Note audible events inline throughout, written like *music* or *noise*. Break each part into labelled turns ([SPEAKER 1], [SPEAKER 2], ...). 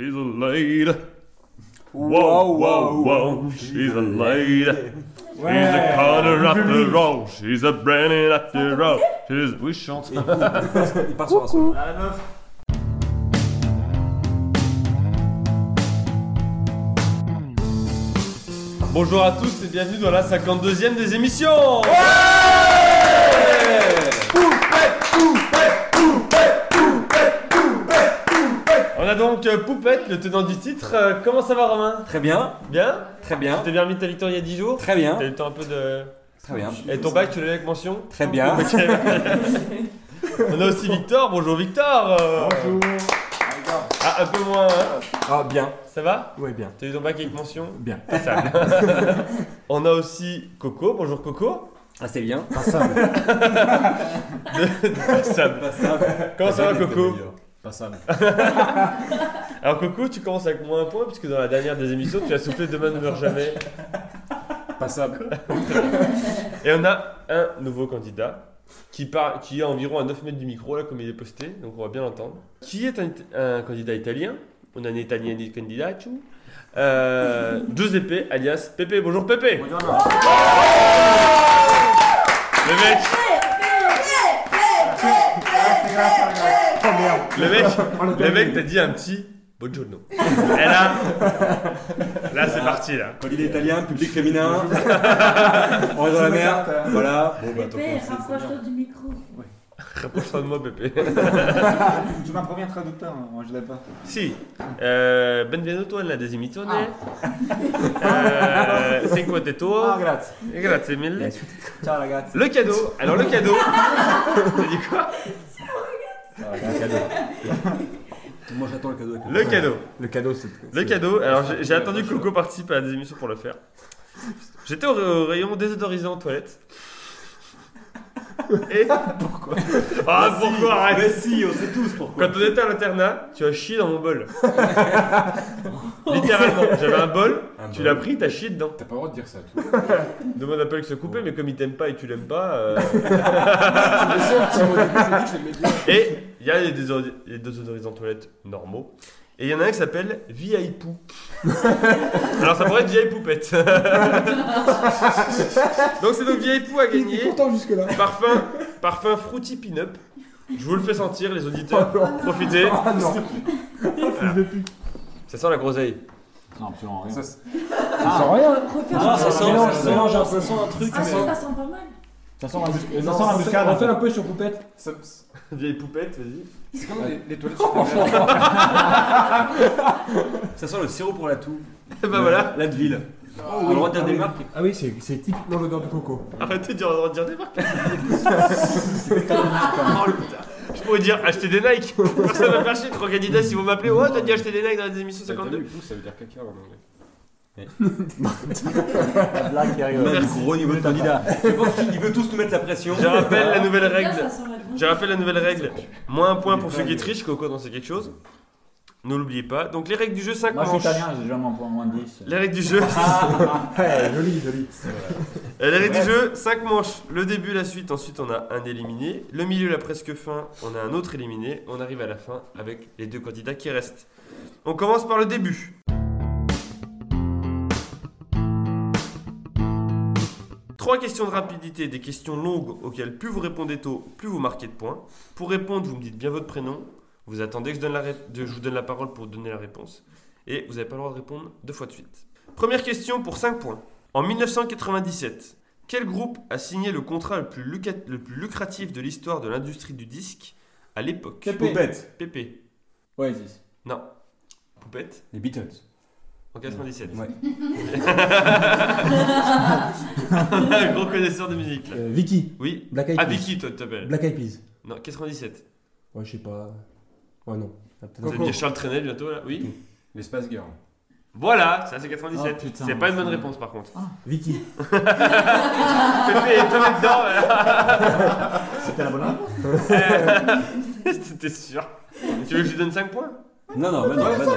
[SPEAKER 1] She's a lady. Whoa, whoa, whoa. She's a lady. She's a corner after roll. She's a branding after roll. She's... Oui, je chante.
[SPEAKER 2] Il part sur un son.
[SPEAKER 3] Ah, la meuf.
[SPEAKER 1] Bonjour à tous et bienvenue dans la 52e des émissions On a donc euh, Poupette, le tenant du titre. Euh, comment ça va Romain?
[SPEAKER 2] Très bien,
[SPEAKER 1] Bien?
[SPEAKER 2] Très bien,
[SPEAKER 1] T'as bien remis ta victoire il y a 10 jours?
[SPEAKER 2] Très bien,
[SPEAKER 1] T'as eu le temps un peu de...
[SPEAKER 2] très bien.
[SPEAKER 1] Et ton bac, tu l'as eu avec mention?
[SPEAKER 2] Très bien. *laughs*
[SPEAKER 1] Ok. On a aussi Victor. Bonjour Victor Euh, Ah, un peu moins, hein
[SPEAKER 2] Ah, bien.
[SPEAKER 1] Ça va?
[SPEAKER 2] Ouais, bien.
[SPEAKER 1] T'as eu ton bac avec mention?
[SPEAKER 2] Bien.
[SPEAKER 1] Passable. *laughs* On a aussi Coco. Bonjour Coco.
[SPEAKER 2] Ah, c'est bien.
[SPEAKER 1] Passable. *laughs* Comment ça va Coco?
[SPEAKER 3] Passable. *laughs*
[SPEAKER 1] Alors Coco, tu commences avec moins un point puisque dans la dernière des émissions, tu as soufflé demain ne meurt jamais.
[SPEAKER 3] Passable. *laughs*
[SPEAKER 1] Et on a un nouveau candidat qui, par- qui est environ à 9 mètres du micro, là, comme il est posté, donc on va bien l'entendre. Qui est un, un candidat italien On a un italien di candidato. Euh, Giuseppe, alias Pepe. Bonjour Pepe Le mec Le mec, le mec t'a dit un petit buongiorno. Et là, là c'est parti là.
[SPEAKER 2] Candidat italien, public féminin. *laughs* On est dans la mer. Voilà. Bon, bah,
[SPEAKER 4] Pépé, rapproche-toi du micro.
[SPEAKER 1] Rapproche-toi de moi. *laughs*
[SPEAKER 3] Tu m'as promis un traducteur, hein, moi je l'ai pas.
[SPEAKER 1] Si, eh, benvenuto alla desimizione. *laughs* Eh, cinque te tuo.
[SPEAKER 3] grazie.
[SPEAKER 1] E grazie mille.
[SPEAKER 3] Ciao ragazzi.
[SPEAKER 1] Le cadeau, alors le cadeau. T'as dit quoi?
[SPEAKER 2] Un cadeau. Moi, j'attends le cadeau. avec
[SPEAKER 1] Le cadeau.
[SPEAKER 3] Le cadeau, c'est.
[SPEAKER 1] Le cadeau, alors j'ai j'ai attendu que Coco participe à des émissions pour le faire. J'étais au, au rayon désodorisant toilette. Et. Pourquoi Ah, pourquoi arrête
[SPEAKER 2] Mais si, on sait tous pourquoi.
[SPEAKER 1] Quand on était à l'internat, tu as chié dans mon bol. Littéralement, j'avais un bol,
[SPEAKER 2] Un
[SPEAKER 1] tu
[SPEAKER 2] bol.
[SPEAKER 1] l'as pris, t'as chié dedans.
[SPEAKER 5] T'as pas le droit de dire ça, toi.
[SPEAKER 1] Demande à Paul que se couper, mais comme il t'aime pas et tu l'aimes pas. euh, Et il y a les, les désodorisants toilettes normaux. Et il y en a un qui s'appelle Viaipou. *laughs* Alors ça pourrait être Vieille Poupette. *laughs* donc c'est donc Viaipou à gagner.
[SPEAKER 3] Content jusque-là.
[SPEAKER 1] Parfum, parfum Fruity Pin-Up. Je vous le fais sentir, les auditeurs. Profitez.
[SPEAKER 3] Ah non.
[SPEAKER 1] Ça sent la groseille.
[SPEAKER 3] Non, absolument rien.
[SPEAKER 5] Ça, c'est-
[SPEAKER 3] Ça sent rien.
[SPEAKER 2] Ah, ça sent,
[SPEAKER 3] mélange,
[SPEAKER 2] ça sent un truc.
[SPEAKER 4] Ah,
[SPEAKER 2] mais-
[SPEAKER 4] ça, ça sent pas mal.
[SPEAKER 3] Ça sent la muscade. Ça sent la muscade. On fait un peu sur poupette.
[SPEAKER 5] ça-
[SPEAKER 1] Vieille poupette, vas-y.
[SPEAKER 5] C'est comme les, les toilettes mère. *laughs*
[SPEAKER 2] Ça sent le sirop pour la toux.
[SPEAKER 1] Et *laughs* bah voilà.
[SPEAKER 2] L'Advil. On a le droit de dire des marques.
[SPEAKER 3] Ah oui, c'est c'est typiquement l'odeur de coco.
[SPEAKER 1] Arrêtez de dire, de dire des marques. *laughs* Oh, le putain. Je pourrais dire acheter des Nike. Personne va faire chier. Trois candidats, si vous m'appelez, oh, t'as dit acheter des Nike dans les émissions
[SPEAKER 5] T'as
[SPEAKER 1] 52.
[SPEAKER 5] vu, pouce, ça veut dire caca en anglais. *laughs*
[SPEAKER 3] La blague qui arrive.
[SPEAKER 2] On a un gros niveau de candidat. Je pense qu'il veut tous nous mettre la pression.
[SPEAKER 1] Je rappelle la nouvelle règle. Je rappelle la nouvelle règle. Moins un point pour ceux qui trichent. Coco, dans c'est quelque chose. Ne l'oubliez pas. Donc les règles du jeu 5
[SPEAKER 3] Moi je suis
[SPEAKER 1] manches.
[SPEAKER 3] italien, j'ai déjà moins, moins 10.
[SPEAKER 1] Les règles du jeu. *laughs*
[SPEAKER 3] Ouais, joli, joli.
[SPEAKER 1] Euh, Les règles du jeu 5 manches. Le début, la suite. Ensuite, on a un éliminé. Le milieu, la presque fin. On a un autre éliminé. On arrive à la fin avec les deux candidats qui restent. On commence par le début. Trois questions de rapidité, des questions longues auxquelles plus vous répondez tôt, plus vous marquez de points. Pour répondre, vous me dites bien votre prénom. Vous attendez que je, donne la ré- de- je vous donne la parole pour donner la réponse. Et vous n'avez pas le droit de répondre deux fois de suite. Première question pour 5 points. En 1997, quel groupe a signé le contrat le plus, luca- le plus lucratif de l'histoire de l'industrie du disque à l'époque?
[SPEAKER 2] Poupette.
[SPEAKER 1] Pépé.
[SPEAKER 3] Oasis.
[SPEAKER 1] Non. Poupette
[SPEAKER 2] Les Beatles.
[SPEAKER 1] En 97.
[SPEAKER 2] Ouais. *laughs*
[SPEAKER 1] Un gros connaisseur de musique là.
[SPEAKER 3] Euh, Vicky.
[SPEAKER 1] Oui.
[SPEAKER 3] Black Eyed
[SPEAKER 1] Ah
[SPEAKER 3] Peas.
[SPEAKER 1] Vicky, toi tu t'appelles.
[SPEAKER 3] Black Eyed Peas.
[SPEAKER 1] Non, 97.
[SPEAKER 3] Ouais, je sais pas. Ouais, non. Ah, peut-être-
[SPEAKER 1] Vous allez me dire Charles Trenet bientôt là Oui.
[SPEAKER 5] Les Space Girls.
[SPEAKER 1] Voilà, ça c'est 97.
[SPEAKER 3] Oh, putain,
[SPEAKER 1] c'est pas une bonne
[SPEAKER 3] c'est-
[SPEAKER 1] réponse par contre.
[SPEAKER 3] Vicky.
[SPEAKER 1] Pépé est tombé dedans. voilà.
[SPEAKER 3] C'était la bonne réponse. *laughs*
[SPEAKER 1] C'était sûr. Tu veux que je lui donne 5 points?
[SPEAKER 2] Non, non, bah non, bah non.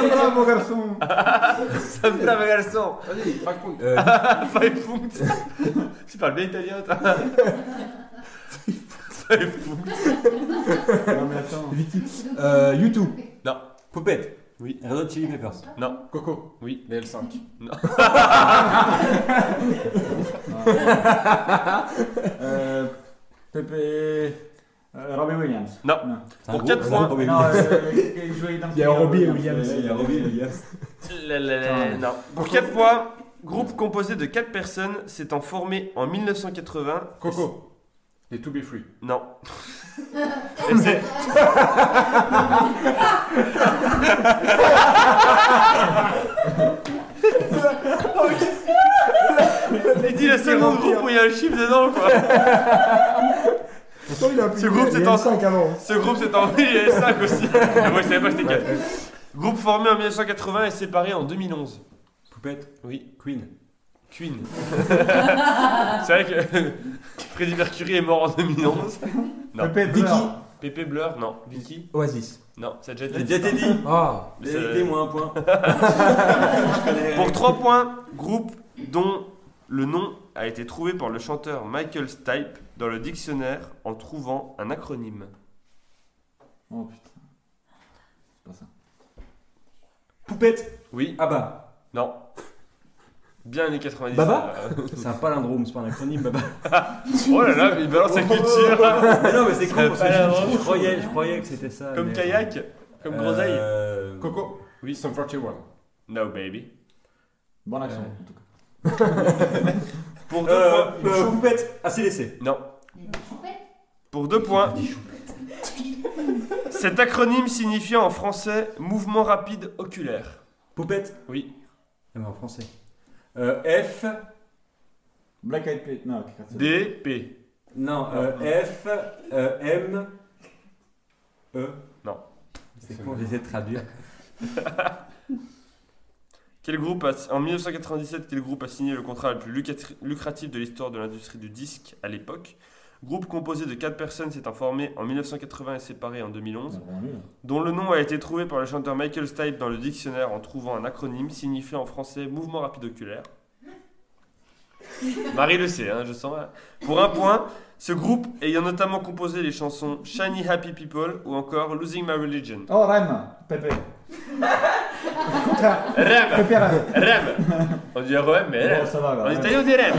[SPEAKER 3] C'est pas mon garçon.
[SPEAKER 1] Ça me plaît, ma garçon.
[SPEAKER 5] Vas-y, five points.
[SPEAKER 2] Euh, *laughs*
[SPEAKER 1] Five punts. tu parles bien italien, toi Five punts.
[SPEAKER 3] Non, mais attends. Vicky. Euh, YouTube.
[SPEAKER 1] Non.
[SPEAKER 2] Poupette.
[SPEAKER 1] Oui.
[SPEAKER 2] Red Hot Chili Peppers.
[SPEAKER 1] Non.
[SPEAKER 5] Coco.
[SPEAKER 1] Oui.
[SPEAKER 5] Les *laughs* L5.
[SPEAKER 3] Euh, Pepe. Euh, Robbie Williams.
[SPEAKER 1] Non. Pour
[SPEAKER 2] groupe,
[SPEAKER 1] quatre
[SPEAKER 2] c'est un
[SPEAKER 1] points.
[SPEAKER 3] Non, euh, il jouait dans
[SPEAKER 4] Il y a Robbie Williams.
[SPEAKER 2] Il y a Robbie Williams.
[SPEAKER 1] La, la, la, non. Pour 4 points, groupe composé de 4 personnes s'étant formé en 1980.
[SPEAKER 5] Coco. Les To Be Free.
[SPEAKER 1] Non. *laughs* Et c'est- *laughs* Il dit le seul nom de groupe où il y a un chiffre dedans quoi. *laughs*
[SPEAKER 4] Pourtant, il a plus
[SPEAKER 1] Ce groupe,
[SPEAKER 4] une
[SPEAKER 1] en-
[SPEAKER 4] 5 avant.
[SPEAKER 1] Ce groupe s'est envoyé il y a 5 aussi. *laughs* Mais moi je savais pas que c'était 4. Groupe formé en 1980 et séparé en 2011.
[SPEAKER 2] Poupette.
[SPEAKER 1] Oui,
[SPEAKER 2] Queen.
[SPEAKER 1] Queen. *laughs* C'est vrai que *laughs* Freddie Mercury est mort en 2011. Non.
[SPEAKER 3] Pepe
[SPEAKER 4] Vicky.
[SPEAKER 3] Blur.
[SPEAKER 1] Pépé Blur, non. Vicky
[SPEAKER 4] Oasis.
[SPEAKER 1] Non, ça a déjà été.
[SPEAKER 2] déjà été dit.
[SPEAKER 4] Ah.
[SPEAKER 1] C'est-
[SPEAKER 2] Aidez-moi un point.
[SPEAKER 1] Pour 3 points, groupe dont le nom a été trouvé par le chanteur Michael Stipe dans le dictionnaire en trouvant un acronyme.
[SPEAKER 3] Oh putain. C'est pas ça.
[SPEAKER 2] Poupette.
[SPEAKER 1] Oui,
[SPEAKER 2] Ah bah.
[SPEAKER 1] non. Bien années 90.
[SPEAKER 2] Baba
[SPEAKER 1] euh. *laughs*
[SPEAKER 2] C'est un palindrome, c'est pas un acronyme, baba.
[SPEAKER 1] Oh là là, mais il balance sa culture. *laughs*
[SPEAKER 2] mais non, mais c'est con,
[SPEAKER 1] Un
[SPEAKER 2] parce que je, croyais, je croyais que c'était ça.
[SPEAKER 1] Comme
[SPEAKER 2] mais-
[SPEAKER 1] kayak, comme groseille.
[SPEAKER 2] Euh,
[SPEAKER 5] Coco.
[SPEAKER 1] Oui.
[SPEAKER 5] Sum 41.
[SPEAKER 1] No baby.
[SPEAKER 3] Bon accent,
[SPEAKER 2] Euh.
[SPEAKER 3] en tout cas. *laughs*
[SPEAKER 1] Pour deux
[SPEAKER 2] Euh,
[SPEAKER 1] points.
[SPEAKER 2] euh, Poupette. ACDC.
[SPEAKER 1] Non. Pour deux points. Cet acronyme signifie en français mouvement rapide oculaire.
[SPEAKER 2] Poupette.
[SPEAKER 1] Oui.
[SPEAKER 2] Mais en français. Euh, F.
[SPEAKER 3] Black Eyed Peas. Non, ok,
[SPEAKER 1] D, P.
[SPEAKER 2] Non, euh, F. euh, M. E.
[SPEAKER 1] Non.
[SPEAKER 2] C'est con, j'essaie de traduire. *laughs*
[SPEAKER 1] Quel groupe a, en 1997, quel groupe a signé le contrat le plus lucrat- lucratif de l'histoire de l'industrie du disque à l'époque Groupe composé de 4 personnes s'étant formé en 1980 et séparé en 2011,
[SPEAKER 3] C'est vraiment nul.
[SPEAKER 1] dont le nom a été trouvé par le chanteur Michael Stipe dans le dictionnaire en trouvant un acronyme signifiant en français mouvement rapide oculaire. *laughs* Marie le sait, hein, je sens. hein. Pour un point, ce groupe ayant notamment composé les chansons Shiny Happy People ou encore Losing My Religion.
[SPEAKER 3] Oh, Rem. Pepe. *laughs* Contraire. *laughs*
[SPEAKER 1] Rêve
[SPEAKER 3] Pepe Rem.
[SPEAKER 1] Rêve On dit REM, mais
[SPEAKER 3] Oh,
[SPEAKER 1] rêve.
[SPEAKER 3] ça va,
[SPEAKER 1] En
[SPEAKER 3] là.
[SPEAKER 1] italien, on dit rêve.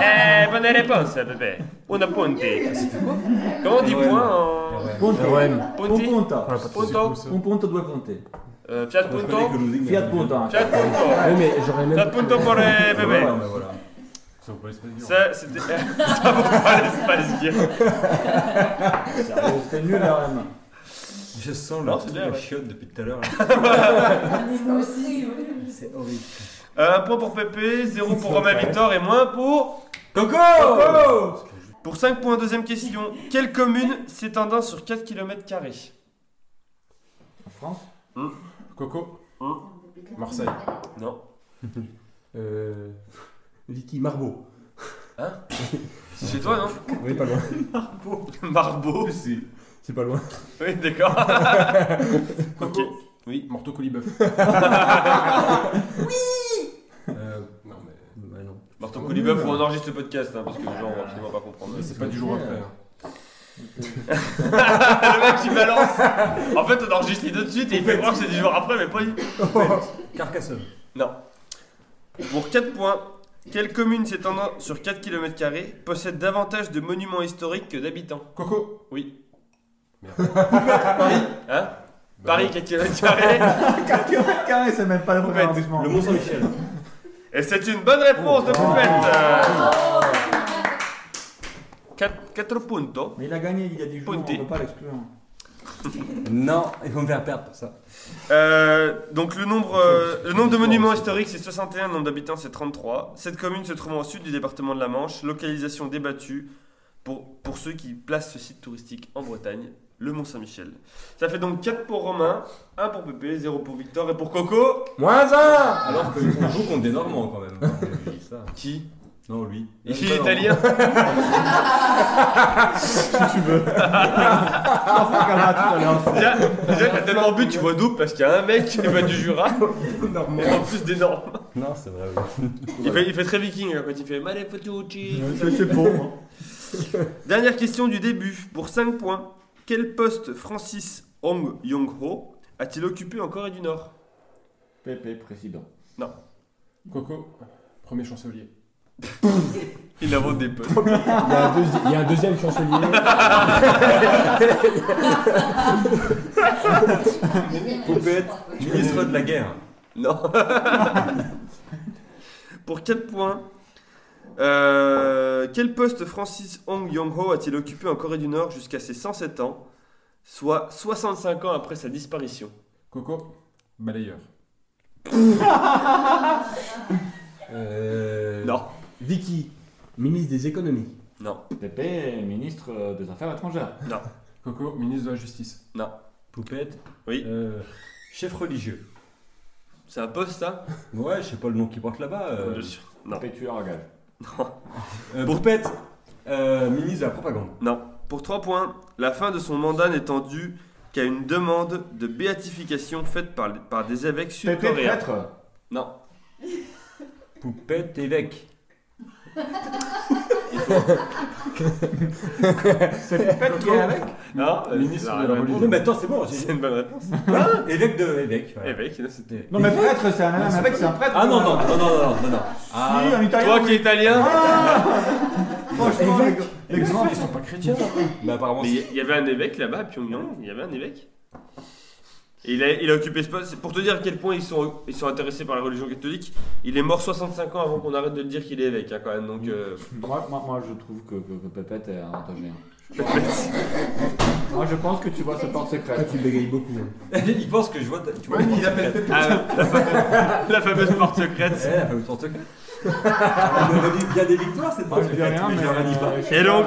[SPEAKER 1] Eh, bonne réponse, Pepe. Una ponte. Comment on dit
[SPEAKER 2] Ouais.
[SPEAKER 1] point en.
[SPEAKER 3] Punto.
[SPEAKER 4] Ouais.
[SPEAKER 3] Un
[SPEAKER 1] Ponti
[SPEAKER 3] punto.
[SPEAKER 4] Voilà, pas de soucis.
[SPEAKER 1] Punto
[SPEAKER 3] Un punto, due punti.
[SPEAKER 1] Euh, Fiat
[SPEAKER 2] Je connais
[SPEAKER 1] punto?
[SPEAKER 2] que Losing
[SPEAKER 3] Fiat
[SPEAKER 2] My
[SPEAKER 3] punto. anche.
[SPEAKER 1] Fiat punto
[SPEAKER 4] Ouais, mais j'aurais même.
[SPEAKER 1] Fiat punto pour les
[SPEAKER 2] Ouais,
[SPEAKER 1] bébés
[SPEAKER 2] ouais, bah voilà.
[SPEAKER 5] Ça vaut pas l'espace dur.
[SPEAKER 1] Ça, c'était. Ça vaut pas l'espace gear.
[SPEAKER 3] Sérieux, C'était nul, la Rem.
[SPEAKER 2] Je sens le truc chiotte depuis tout à l'heure. *laughs*
[SPEAKER 6] Moi aussi.
[SPEAKER 2] C'est horrible.
[SPEAKER 1] Euh, un point pour Pépé, zéro pour Romain Victor et moins pour.
[SPEAKER 2] Coco
[SPEAKER 1] Pour 5 points, deuxième question. Quelle commune s'étendant sur 4 km
[SPEAKER 3] En France
[SPEAKER 5] Coco.
[SPEAKER 1] Hum.
[SPEAKER 5] Marseille.
[SPEAKER 1] Non. *laughs*
[SPEAKER 4] Euh. Vicky Marbeau.
[SPEAKER 1] C'est chez toi, non?
[SPEAKER 4] Oui, pas loin.
[SPEAKER 1] Marbeau.
[SPEAKER 4] C'est pas loin. *laughs*
[SPEAKER 1] Oui, d'accord. *laughs*
[SPEAKER 5] Coco.
[SPEAKER 1] Ok. Oui.
[SPEAKER 5] Morteau Colibeuf. *laughs*
[SPEAKER 2] Euh,
[SPEAKER 5] Non, mais
[SPEAKER 2] bah non.
[SPEAKER 1] Faut on enregistre le podcast hein, parce que les gens vont absolument pas comprendre.
[SPEAKER 5] c'est pas du jour après. hein.
[SPEAKER 1] le mec qui balance. En fait, on enregistre les deux de suite et il fait croire que c'est 10 jours après, mais pas du
[SPEAKER 2] Carcassonne.
[SPEAKER 1] Non. Pour 4 points, quelle commune s'étendant sur 4 km possède davantage de monuments historiques que d'habitants?
[SPEAKER 5] Coco.
[SPEAKER 1] Oui.
[SPEAKER 5] Merde. *laughs*
[SPEAKER 1] Hein
[SPEAKER 5] Bah,
[SPEAKER 1] Paris, 4 km
[SPEAKER 3] 4 km carrés, c'est même pas le premier arrondissement.
[SPEAKER 2] Le Mont-Saint-Michel.
[SPEAKER 1] Et c'est une bonne réponse de Poupette. 4 puntos.
[SPEAKER 3] Mais il a gagné il y a 10 jours, on peut pas l'exclure. *laughs*
[SPEAKER 2] Non, il faut me faire perdre pour ça.
[SPEAKER 1] Euh, donc le nombre, euh, le nombre de monuments historiques c'est 61, le nombre d'habitants c'est 33. Cette commune se trouve au sud du département de la Manche, localisation débattue pour, pour ceux qui placent ce site touristique en Bretagne, le Mont Saint-Michel. Ça fait donc 4 pour Romain, 1 pour Pépé, 0 pour Victor et pour Coco.
[SPEAKER 4] Moins un
[SPEAKER 2] Alors qu'on joue contre des Normands quand même.
[SPEAKER 1] Qui?
[SPEAKER 2] Non, lui.
[SPEAKER 1] Il
[SPEAKER 2] Même
[SPEAKER 1] est
[SPEAKER 2] pas
[SPEAKER 1] italien. Déjà, déjà t'as tellement bu, tu vois double parce qu'il y a un mec qui va du Jura et en plus d'énorme.
[SPEAKER 2] Normand. Non, c'est vrai. oui.
[SPEAKER 1] Il fait, il fait très viking hein, quand il fait Male Fatucci.
[SPEAKER 3] C'est bon. hein.
[SPEAKER 1] Dernière question du début, pour 5 points. Quel poste Francis Hong Yong-ho a-t-il occupé en Corée du Nord?
[SPEAKER 3] Pépé, président.
[SPEAKER 5] Coco, premier chancelier. *laughs*
[SPEAKER 1] Il invente des postes.
[SPEAKER 4] Il y, a un deuxi- il y a un deuxième chancelier. *laughs*
[SPEAKER 2] Poupette, ministre de la guerre.
[SPEAKER 1] Non. *laughs* Pour 4 points, euh, quel poste Francis Hong Yong-ho a-t-il occupé en Corée du Nord jusqu'à ses 107 ans, soit 65 ans après sa disparition?
[SPEAKER 5] Coco, balayeur. *laughs*
[SPEAKER 4] Euh,
[SPEAKER 1] Non.
[SPEAKER 4] Vicky, ministre des économies.
[SPEAKER 1] Non.
[SPEAKER 3] Pépé, ministre euh, des Affaires étrangères.
[SPEAKER 5] Coco, ministre de la Justice.
[SPEAKER 2] Poupette,
[SPEAKER 1] Oui.
[SPEAKER 2] euh, chef religieux.
[SPEAKER 1] C'est un poste ça?
[SPEAKER 2] Ouais, je sais pas le nom qu'il porte là-bas. euh.
[SPEAKER 1] Bien sûr. Non.
[SPEAKER 3] Pépé tueur à gage.
[SPEAKER 2] Euh, Poupette, euh, ministre de la propagande.
[SPEAKER 1] Non. Pour 3 points, la fin de son mandat n'étant due qu'à une demande de béatification faite par, par des évêques
[SPEAKER 3] Pépé,
[SPEAKER 1] sud-coréens.
[SPEAKER 3] prêtre?
[SPEAKER 1] Non.
[SPEAKER 2] Poupette, évêque. *laughs*
[SPEAKER 3] C'est Pépé qui est avec
[SPEAKER 1] Non, euh,
[SPEAKER 5] Ministre de la religion.
[SPEAKER 2] Non, mais attends, c'est bon. j'ai-
[SPEAKER 1] C'est une bonne réponse. *laughs*
[SPEAKER 2] évêque de évêque.
[SPEAKER 1] Évêque, là, c'était.
[SPEAKER 3] Non, mais prêtre, c'est un avec, c'est un prêtre.
[SPEAKER 2] Ah non, non, non, non, non, non, non. Ah,
[SPEAKER 3] Si, un italien.
[SPEAKER 1] Toi qui es italien *laughs*
[SPEAKER 3] Franchement, les, grands,
[SPEAKER 5] Ils sont pas chrétiens.
[SPEAKER 2] apparemment,
[SPEAKER 1] Mais
[SPEAKER 2] c'est-
[SPEAKER 1] il y avait un évêque là-bas à Pyongyang, il y avait un évêque. Et il a, il a occupé ce poste. C'est Pour te dire à quel point ils sont, ils sont intéressés par la religion catholique, il est mort 65 ans avant qu'on arrête de le dire qu'il est évêque hein, quand même. Donc, euh, *laughs*
[SPEAKER 3] moi, moi, moi, je trouve que, que, que Pépette est un antogène. *laughs* Moi, je pense que tu vois ce porte secret.
[SPEAKER 4] tu bégayes beaucoup. hein. *laughs*
[SPEAKER 2] il pense que je vois. ta- Tu vois,
[SPEAKER 3] il appelle Pépette.
[SPEAKER 1] ah, la, fameuse, la fameuse porte secrète.
[SPEAKER 2] Eh, la fameuse porte secrète. On aurait dit bien des victoires cette porte secrète,
[SPEAKER 3] rien,
[SPEAKER 2] mais
[SPEAKER 3] mais.
[SPEAKER 2] pas.
[SPEAKER 3] euh,
[SPEAKER 1] Et donc,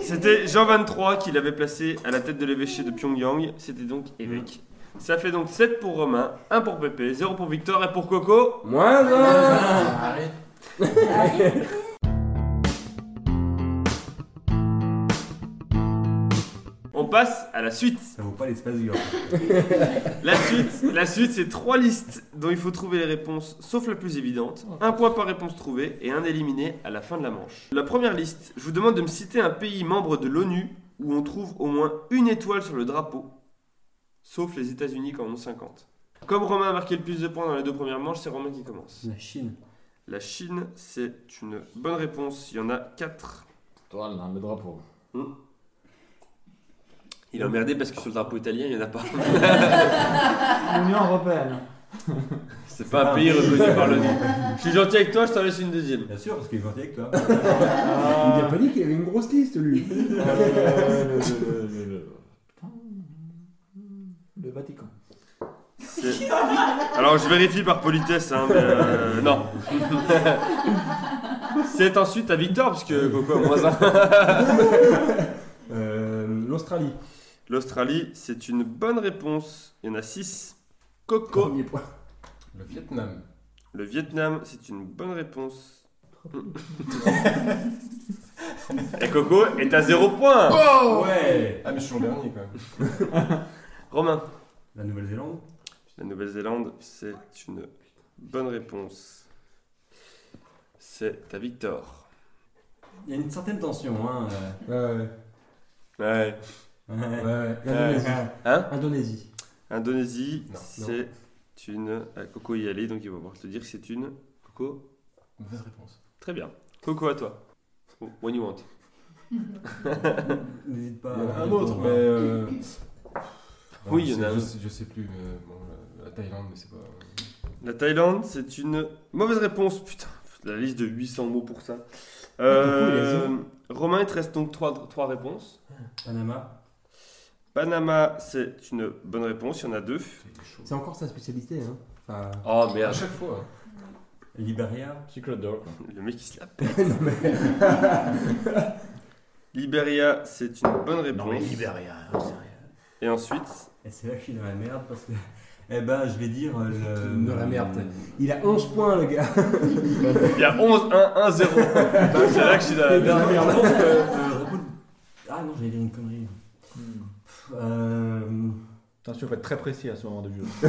[SPEAKER 1] c'était Jean 23 qui l'avait placé à la tête de l'évêché de Pyongyang. C'était donc évêque. Ça fait donc 7 pour Romain, 1 pour Pépé, 0 pour Victor et pour Coco.
[SPEAKER 4] Moins un
[SPEAKER 5] Arrête.
[SPEAKER 1] On passe à la suite.
[SPEAKER 2] Ça vaut pas l'espace du
[SPEAKER 1] La suite, la suite c'est trois listes dont il faut trouver les réponses, sauf la plus évidente. Un point par réponse trouvée et un éliminé à la fin de la manche. La première liste, je vous demande de me citer un pays membre de l'ONU où on trouve au moins une étoile sur le drapeau, sauf les États-Unis qui en ont 50. Comme Romain a marqué le plus de points dans les deux premières manches, c'est Romain qui commence.
[SPEAKER 2] La Chine.
[SPEAKER 1] La Chine, c'est une bonne réponse. Il y en a 4.
[SPEAKER 3] Toi, là, le drapeau.
[SPEAKER 1] Il est emmerdé parce que sur le drapeau italien, il n'y en a pas. *laughs*
[SPEAKER 3] L'Union Européenne. *laughs*
[SPEAKER 1] C'est pas un pays reconnu par l'ONU. Je suis gentil avec toi, je t'en laisse une deuxième.
[SPEAKER 2] Bien sûr, parce qu'il est gentil avec toi.
[SPEAKER 4] Il n'a pas dit qu'il avait une grosse liste, lui.
[SPEAKER 3] Euh, le, le, le, le- Putain. le Vatican.
[SPEAKER 1] Alors je vérifie par politesse, hein, mais euh, non. *laughs* C'est ensuite à Victor, puisque Coco a moins un.
[SPEAKER 4] Euh, L'Australie.
[SPEAKER 1] L'Australie, c'est une bonne réponse. Il y en a 6. Coco.
[SPEAKER 4] Premier point.
[SPEAKER 5] Le Vietnam.
[SPEAKER 1] Le Vietnam, c'est une bonne réponse. *laughs* Et Coco est à 0 point.
[SPEAKER 2] Ouais.
[SPEAKER 5] Ah, mais je suis le dernier quand même.
[SPEAKER 1] Romain.
[SPEAKER 2] La Nouvelle-Zélande.
[SPEAKER 1] La Nouvelle-Zélande, c'est une bonne réponse. C'est à Victor.
[SPEAKER 2] Il y a une certaine tension, hein.
[SPEAKER 4] Ouais, ouais.
[SPEAKER 1] Ouais.
[SPEAKER 2] euh.
[SPEAKER 4] Ouais,
[SPEAKER 2] Ouais.
[SPEAKER 4] ouais. Indonésie.
[SPEAKER 1] Hein
[SPEAKER 4] Indonésie.
[SPEAKER 1] Indonésie, c'est une. euh, Coco y aller, donc il va pouvoir te dire que c'est une. Coco
[SPEAKER 5] Mauvaise réponse.
[SPEAKER 1] Très bien. Coco à toi. When you want? *laughs*
[SPEAKER 2] N'hésite pas.
[SPEAKER 5] Il y en a
[SPEAKER 2] à
[SPEAKER 5] un autre, mais. euh,
[SPEAKER 1] Oui, il y en a
[SPEAKER 5] je sais, je sais plus, mais bon, la, la Thaïlande, mais c'est pas.
[SPEAKER 1] La Thaïlande, c'est une mauvaise réponse. Putain, la liste de 800 mots pour ça. Euh, Romain, il te reste donc 3, réponses.
[SPEAKER 2] Panama.
[SPEAKER 1] Panama, c'est une bonne réponse. Il y en a deux.
[SPEAKER 5] C'est
[SPEAKER 4] encore sa spécialité, hein. Enfin,
[SPEAKER 1] Oh
[SPEAKER 5] À
[SPEAKER 1] merde.
[SPEAKER 5] chaque fois. hein.
[SPEAKER 2] Liberia.
[SPEAKER 3] Cycle d'or. quoi.
[SPEAKER 1] Le mec, il se la *laughs* pète. Libéria, c'est une bonne réponse.
[SPEAKER 3] Libéria,
[SPEAKER 1] Et ensuite,
[SPEAKER 2] Et c'est là que je suis dans la merde parce que. *laughs* Eh ben, je vais dire euh, le.
[SPEAKER 4] Dans la merde. il a 11 points, le gars. *laughs*
[SPEAKER 1] il y a 11, 1, 1, 0. c'est là que je suis dans la merde.
[SPEAKER 2] je pense que, euh, drapeau de- Ah non, j'allais dire une connerie. Pff, Euh...
[SPEAKER 3] Attention, faut être très précis à ce moment de jeu. *laughs*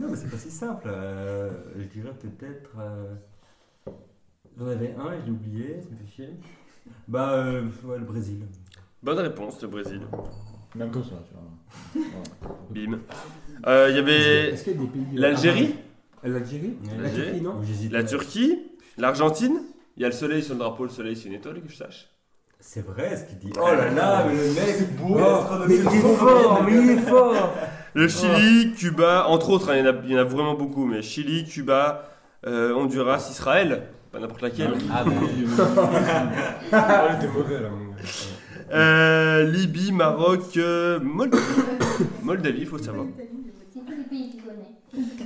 [SPEAKER 2] Non, mais c'est pas si simple. Euh, je dirais peut-être. euh, J'en avais un et j'ai oublié, ça me fait chier. Bah, euh, ouais, le Brésil.
[SPEAKER 1] Bonne réponse, le Brésil.
[SPEAKER 3] Même comme ça, tu vois. Voilà.
[SPEAKER 1] Bim. Euh, Il y avait
[SPEAKER 4] Est-ce qu'il y a des pays. euh,
[SPEAKER 1] l'Algérie,
[SPEAKER 4] arabes L'Algérie La
[SPEAKER 1] L'Algérie
[SPEAKER 4] Turquie, non
[SPEAKER 2] j'hésite.
[SPEAKER 1] la Turquie, l'Argentine. Il y a le soleil sur le drapeau. Le soleil, c'est une étoile, que je sache.
[SPEAKER 2] C'est vrai ce qu'il dit. Oh là là, mais le mec bourré.
[SPEAKER 4] Oh, Mais il est fort, mais il est *laughs* fort
[SPEAKER 1] Le Chili, Cuba, entre autres, hein, il y, en a- il y en a vraiment beaucoup, mais Chili, Cuba, euh, Honduras, Israël, pas n'importe laquelle.
[SPEAKER 2] Ah, mais *laughs*
[SPEAKER 5] Ah, il était mauvais là, mon gars.
[SPEAKER 1] Euh, Libye, Maroc, euh, Moldavie. *coughs* Moldavie, faut savoir.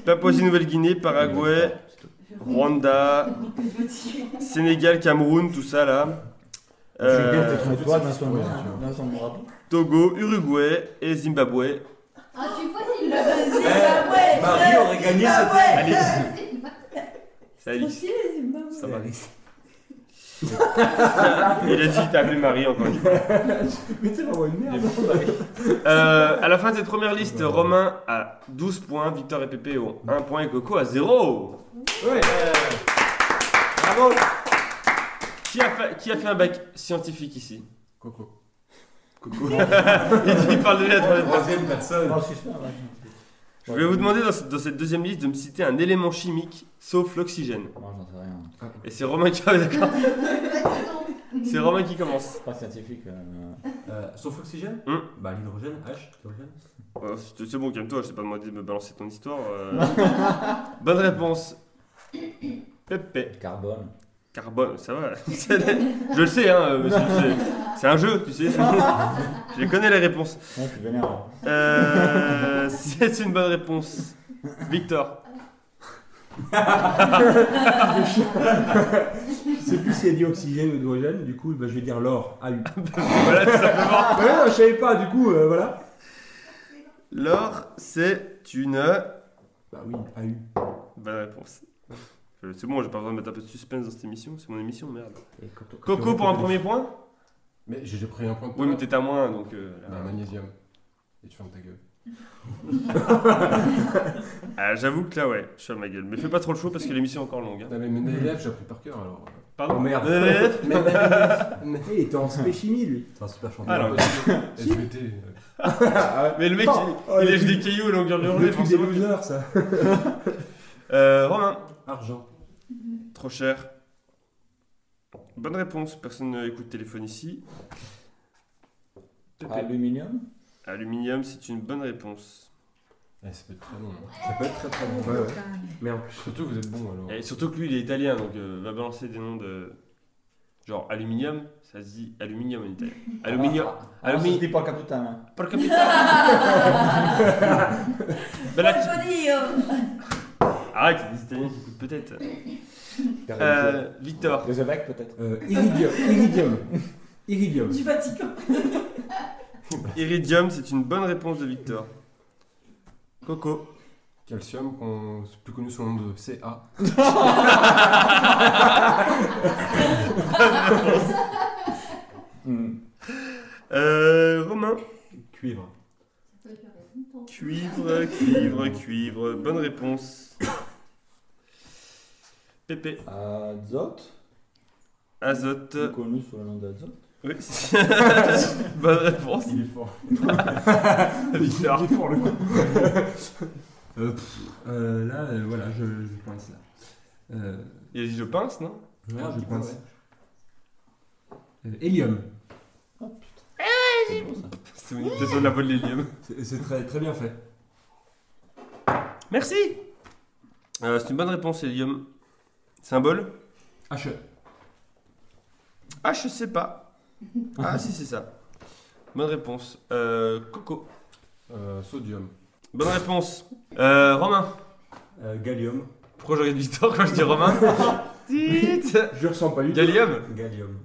[SPEAKER 1] Papouasie-Nouvelle-Guinée, Paraguay, Rwanda, Sénégal, Cameroun, tout ça là.
[SPEAKER 3] Je vais bien
[SPEAKER 1] Euh. Togo, Uruguay et Zimbabwe.
[SPEAKER 6] Ah, tu vois, c'est
[SPEAKER 2] Eh, Marie aurait gagné cette.
[SPEAKER 1] Allez, ça Alice.
[SPEAKER 7] Zimbabwe.
[SPEAKER 1] Ça va. Il a dit t'as appelé Marie encore une fois. *laughs*
[SPEAKER 4] Mais c'est vraiment une merde
[SPEAKER 1] Euh, à la fin de cette première liste, Romain a 12 points, Victor et Pépé ont 1 point et Coco a 0.
[SPEAKER 4] Ouais
[SPEAKER 1] Bravo qui a, fait, qui a fait un bac scientifique ici?
[SPEAKER 5] Coco.
[SPEAKER 1] Coco. *laughs* il, dit- il parle de la troisième personne.
[SPEAKER 2] Troisième personne.
[SPEAKER 3] Non, je suis sûr, ouais.
[SPEAKER 1] Je vais vous demander dans, ce- dans cette deuxième liste de me citer un élément chimique sauf l'oxygène.
[SPEAKER 3] Moi, j'en sais rien.
[SPEAKER 1] Et c'est Romain qui *laughs* ah, d'accord. *laughs* C'est Romain qui commence.
[SPEAKER 3] Pas scientifique. euh,
[SPEAKER 2] Euh, sauf l'oxygène
[SPEAKER 1] Hum.
[SPEAKER 2] Bah l'hydrogène, H, hydrogène.
[SPEAKER 1] Oh, c'est c'est bon, calme-toi, je t'ai pas demandé de me balancer ton histoire. euh. *laughs* Bonne réponse. Pépé.
[SPEAKER 3] Carbone.
[SPEAKER 1] Carbone, ça va. *laughs* je le sais, hein, monsieur, c'est- un jeu, tu sais. *laughs* Je connais les réponses. Euh, *laughs* c'est une bonne réponse. Victor.
[SPEAKER 4] Je sais plus s'il y a dit oxygène ou hydrogène, du coup bah, je vais dire l'or, AU.
[SPEAKER 1] Voilà, tout simplement.
[SPEAKER 4] Ouais, non, je savais pas, du coup, euh, voilà.
[SPEAKER 1] L'or, c'est une
[SPEAKER 4] Bah oui, AU.
[SPEAKER 1] bonne réponse. Euh, C'est bon, j'ai pas besoin de mettre un peu de suspense dans cette émission, c'est mon émission, merde.
[SPEAKER 4] Et quand on- quand
[SPEAKER 1] Coco pour un premier point
[SPEAKER 5] Mais j'ai pris un point de
[SPEAKER 1] Oui, mais t'es à moins, donc... euh, là.
[SPEAKER 5] Bah, magnésium. Et tu fermes ta gueule. *laughs*
[SPEAKER 1] Ah, J'avoue que là, ouais, je suis à ma gueule. Mais fais pas trop le show parce que l'émission est encore longue. hein.
[SPEAKER 5] Non, mais mes élèves, j'ai appris par cœur alors.
[SPEAKER 1] Pardon
[SPEAKER 4] Oh, merde.
[SPEAKER 1] Euh, *laughs*
[SPEAKER 5] Mais
[SPEAKER 4] il était en spé chimie, lui.
[SPEAKER 2] C'est un super champion.
[SPEAKER 1] Alors, *laughs*
[SPEAKER 5] SVT. euh,
[SPEAKER 1] mais le mec, il,
[SPEAKER 4] oh, le truc-
[SPEAKER 1] des cailloux à longueur de
[SPEAKER 4] Le
[SPEAKER 1] journée,
[SPEAKER 4] truc des losers, ça.
[SPEAKER 1] Euh, Romain,
[SPEAKER 2] Argent.
[SPEAKER 1] Trop cher. Bonne réponse, personne n'écoute téléphone ici. Pépé.
[SPEAKER 3] Aluminium.
[SPEAKER 1] Aluminium, c'est une bonne réponse.
[SPEAKER 5] eh, ça peut être très long. hein.
[SPEAKER 2] Ça peut être très très bon.
[SPEAKER 4] Ouais, ouais. Mais en plus,
[SPEAKER 5] Surtout que vous êtes bon alors.
[SPEAKER 1] Et surtout que lui, il est italien, donc euh, va balancer des noms de. Genre aluminium, ça se dit aluminium en italien. Aluminium.
[SPEAKER 3] Ah, ah,
[SPEAKER 1] Alumi-
[SPEAKER 3] ça se dit pas capitaine. hein.
[SPEAKER 1] Por capita. Là, *laughs* tu-
[SPEAKER 7] Je veux dire.
[SPEAKER 1] Arrête, c'est des Italiens qui écoutent peut-être. Euh, Victor.
[SPEAKER 3] Les évêques, peut-être.
[SPEAKER 4] euh, iridium. Iridium. Iridium.
[SPEAKER 7] Du Vatican. *laughs*
[SPEAKER 1] Iridium, c'est une bonne réponse de Victor. Coco.
[SPEAKER 5] Calcium, qu'on- c'est plus connu sous le nom de CA.
[SPEAKER 3] Hmm.
[SPEAKER 1] Euh, Romain.
[SPEAKER 2] Cuivre.
[SPEAKER 1] Cuivre, cuivre, cuivre. Bonne réponse. Pépé.
[SPEAKER 3] Azote.
[SPEAKER 1] Azote.
[SPEAKER 3] plus Connu sous le nom d'azote.
[SPEAKER 1] Oui. *laughs* Bonne réponse.
[SPEAKER 5] Il est fort. *laughs*
[SPEAKER 1] Victor. *laughs*
[SPEAKER 4] Euh, pff, euh, là, euh, voilà, je, je pince là. Euh,
[SPEAKER 1] Il a dit je pince, non?
[SPEAKER 4] ouais,
[SPEAKER 2] un
[SPEAKER 4] je
[SPEAKER 2] petit peu,
[SPEAKER 4] pince.
[SPEAKER 2] ouais.
[SPEAKER 4] Euh, hélium.
[SPEAKER 3] C'est beau, ça.
[SPEAKER 1] C'est une imitation de la voix de l'hélium.
[SPEAKER 4] C'est c'est très, très bien fait.
[SPEAKER 1] Merci. Euh, c'est une bonne réponse, hélium. Symbole
[SPEAKER 4] H.
[SPEAKER 1] Ah, je sais pas. *laughs* Ah, si, c'est ça. Bonne réponse. Euh, Coco.
[SPEAKER 5] Euh, sodium.
[SPEAKER 1] Bonne réponse. Euh, Romain.
[SPEAKER 2] Euh, Gallium.
[SPEAKER 1] Pourquoi j'aurais dit Victor quand je dis Romain *laughs* Tite.
[SPEAKER 4] Je ressens pas du tout.
[SPEAKER 1] Gallium.
[SPEAKER 2] Gallium.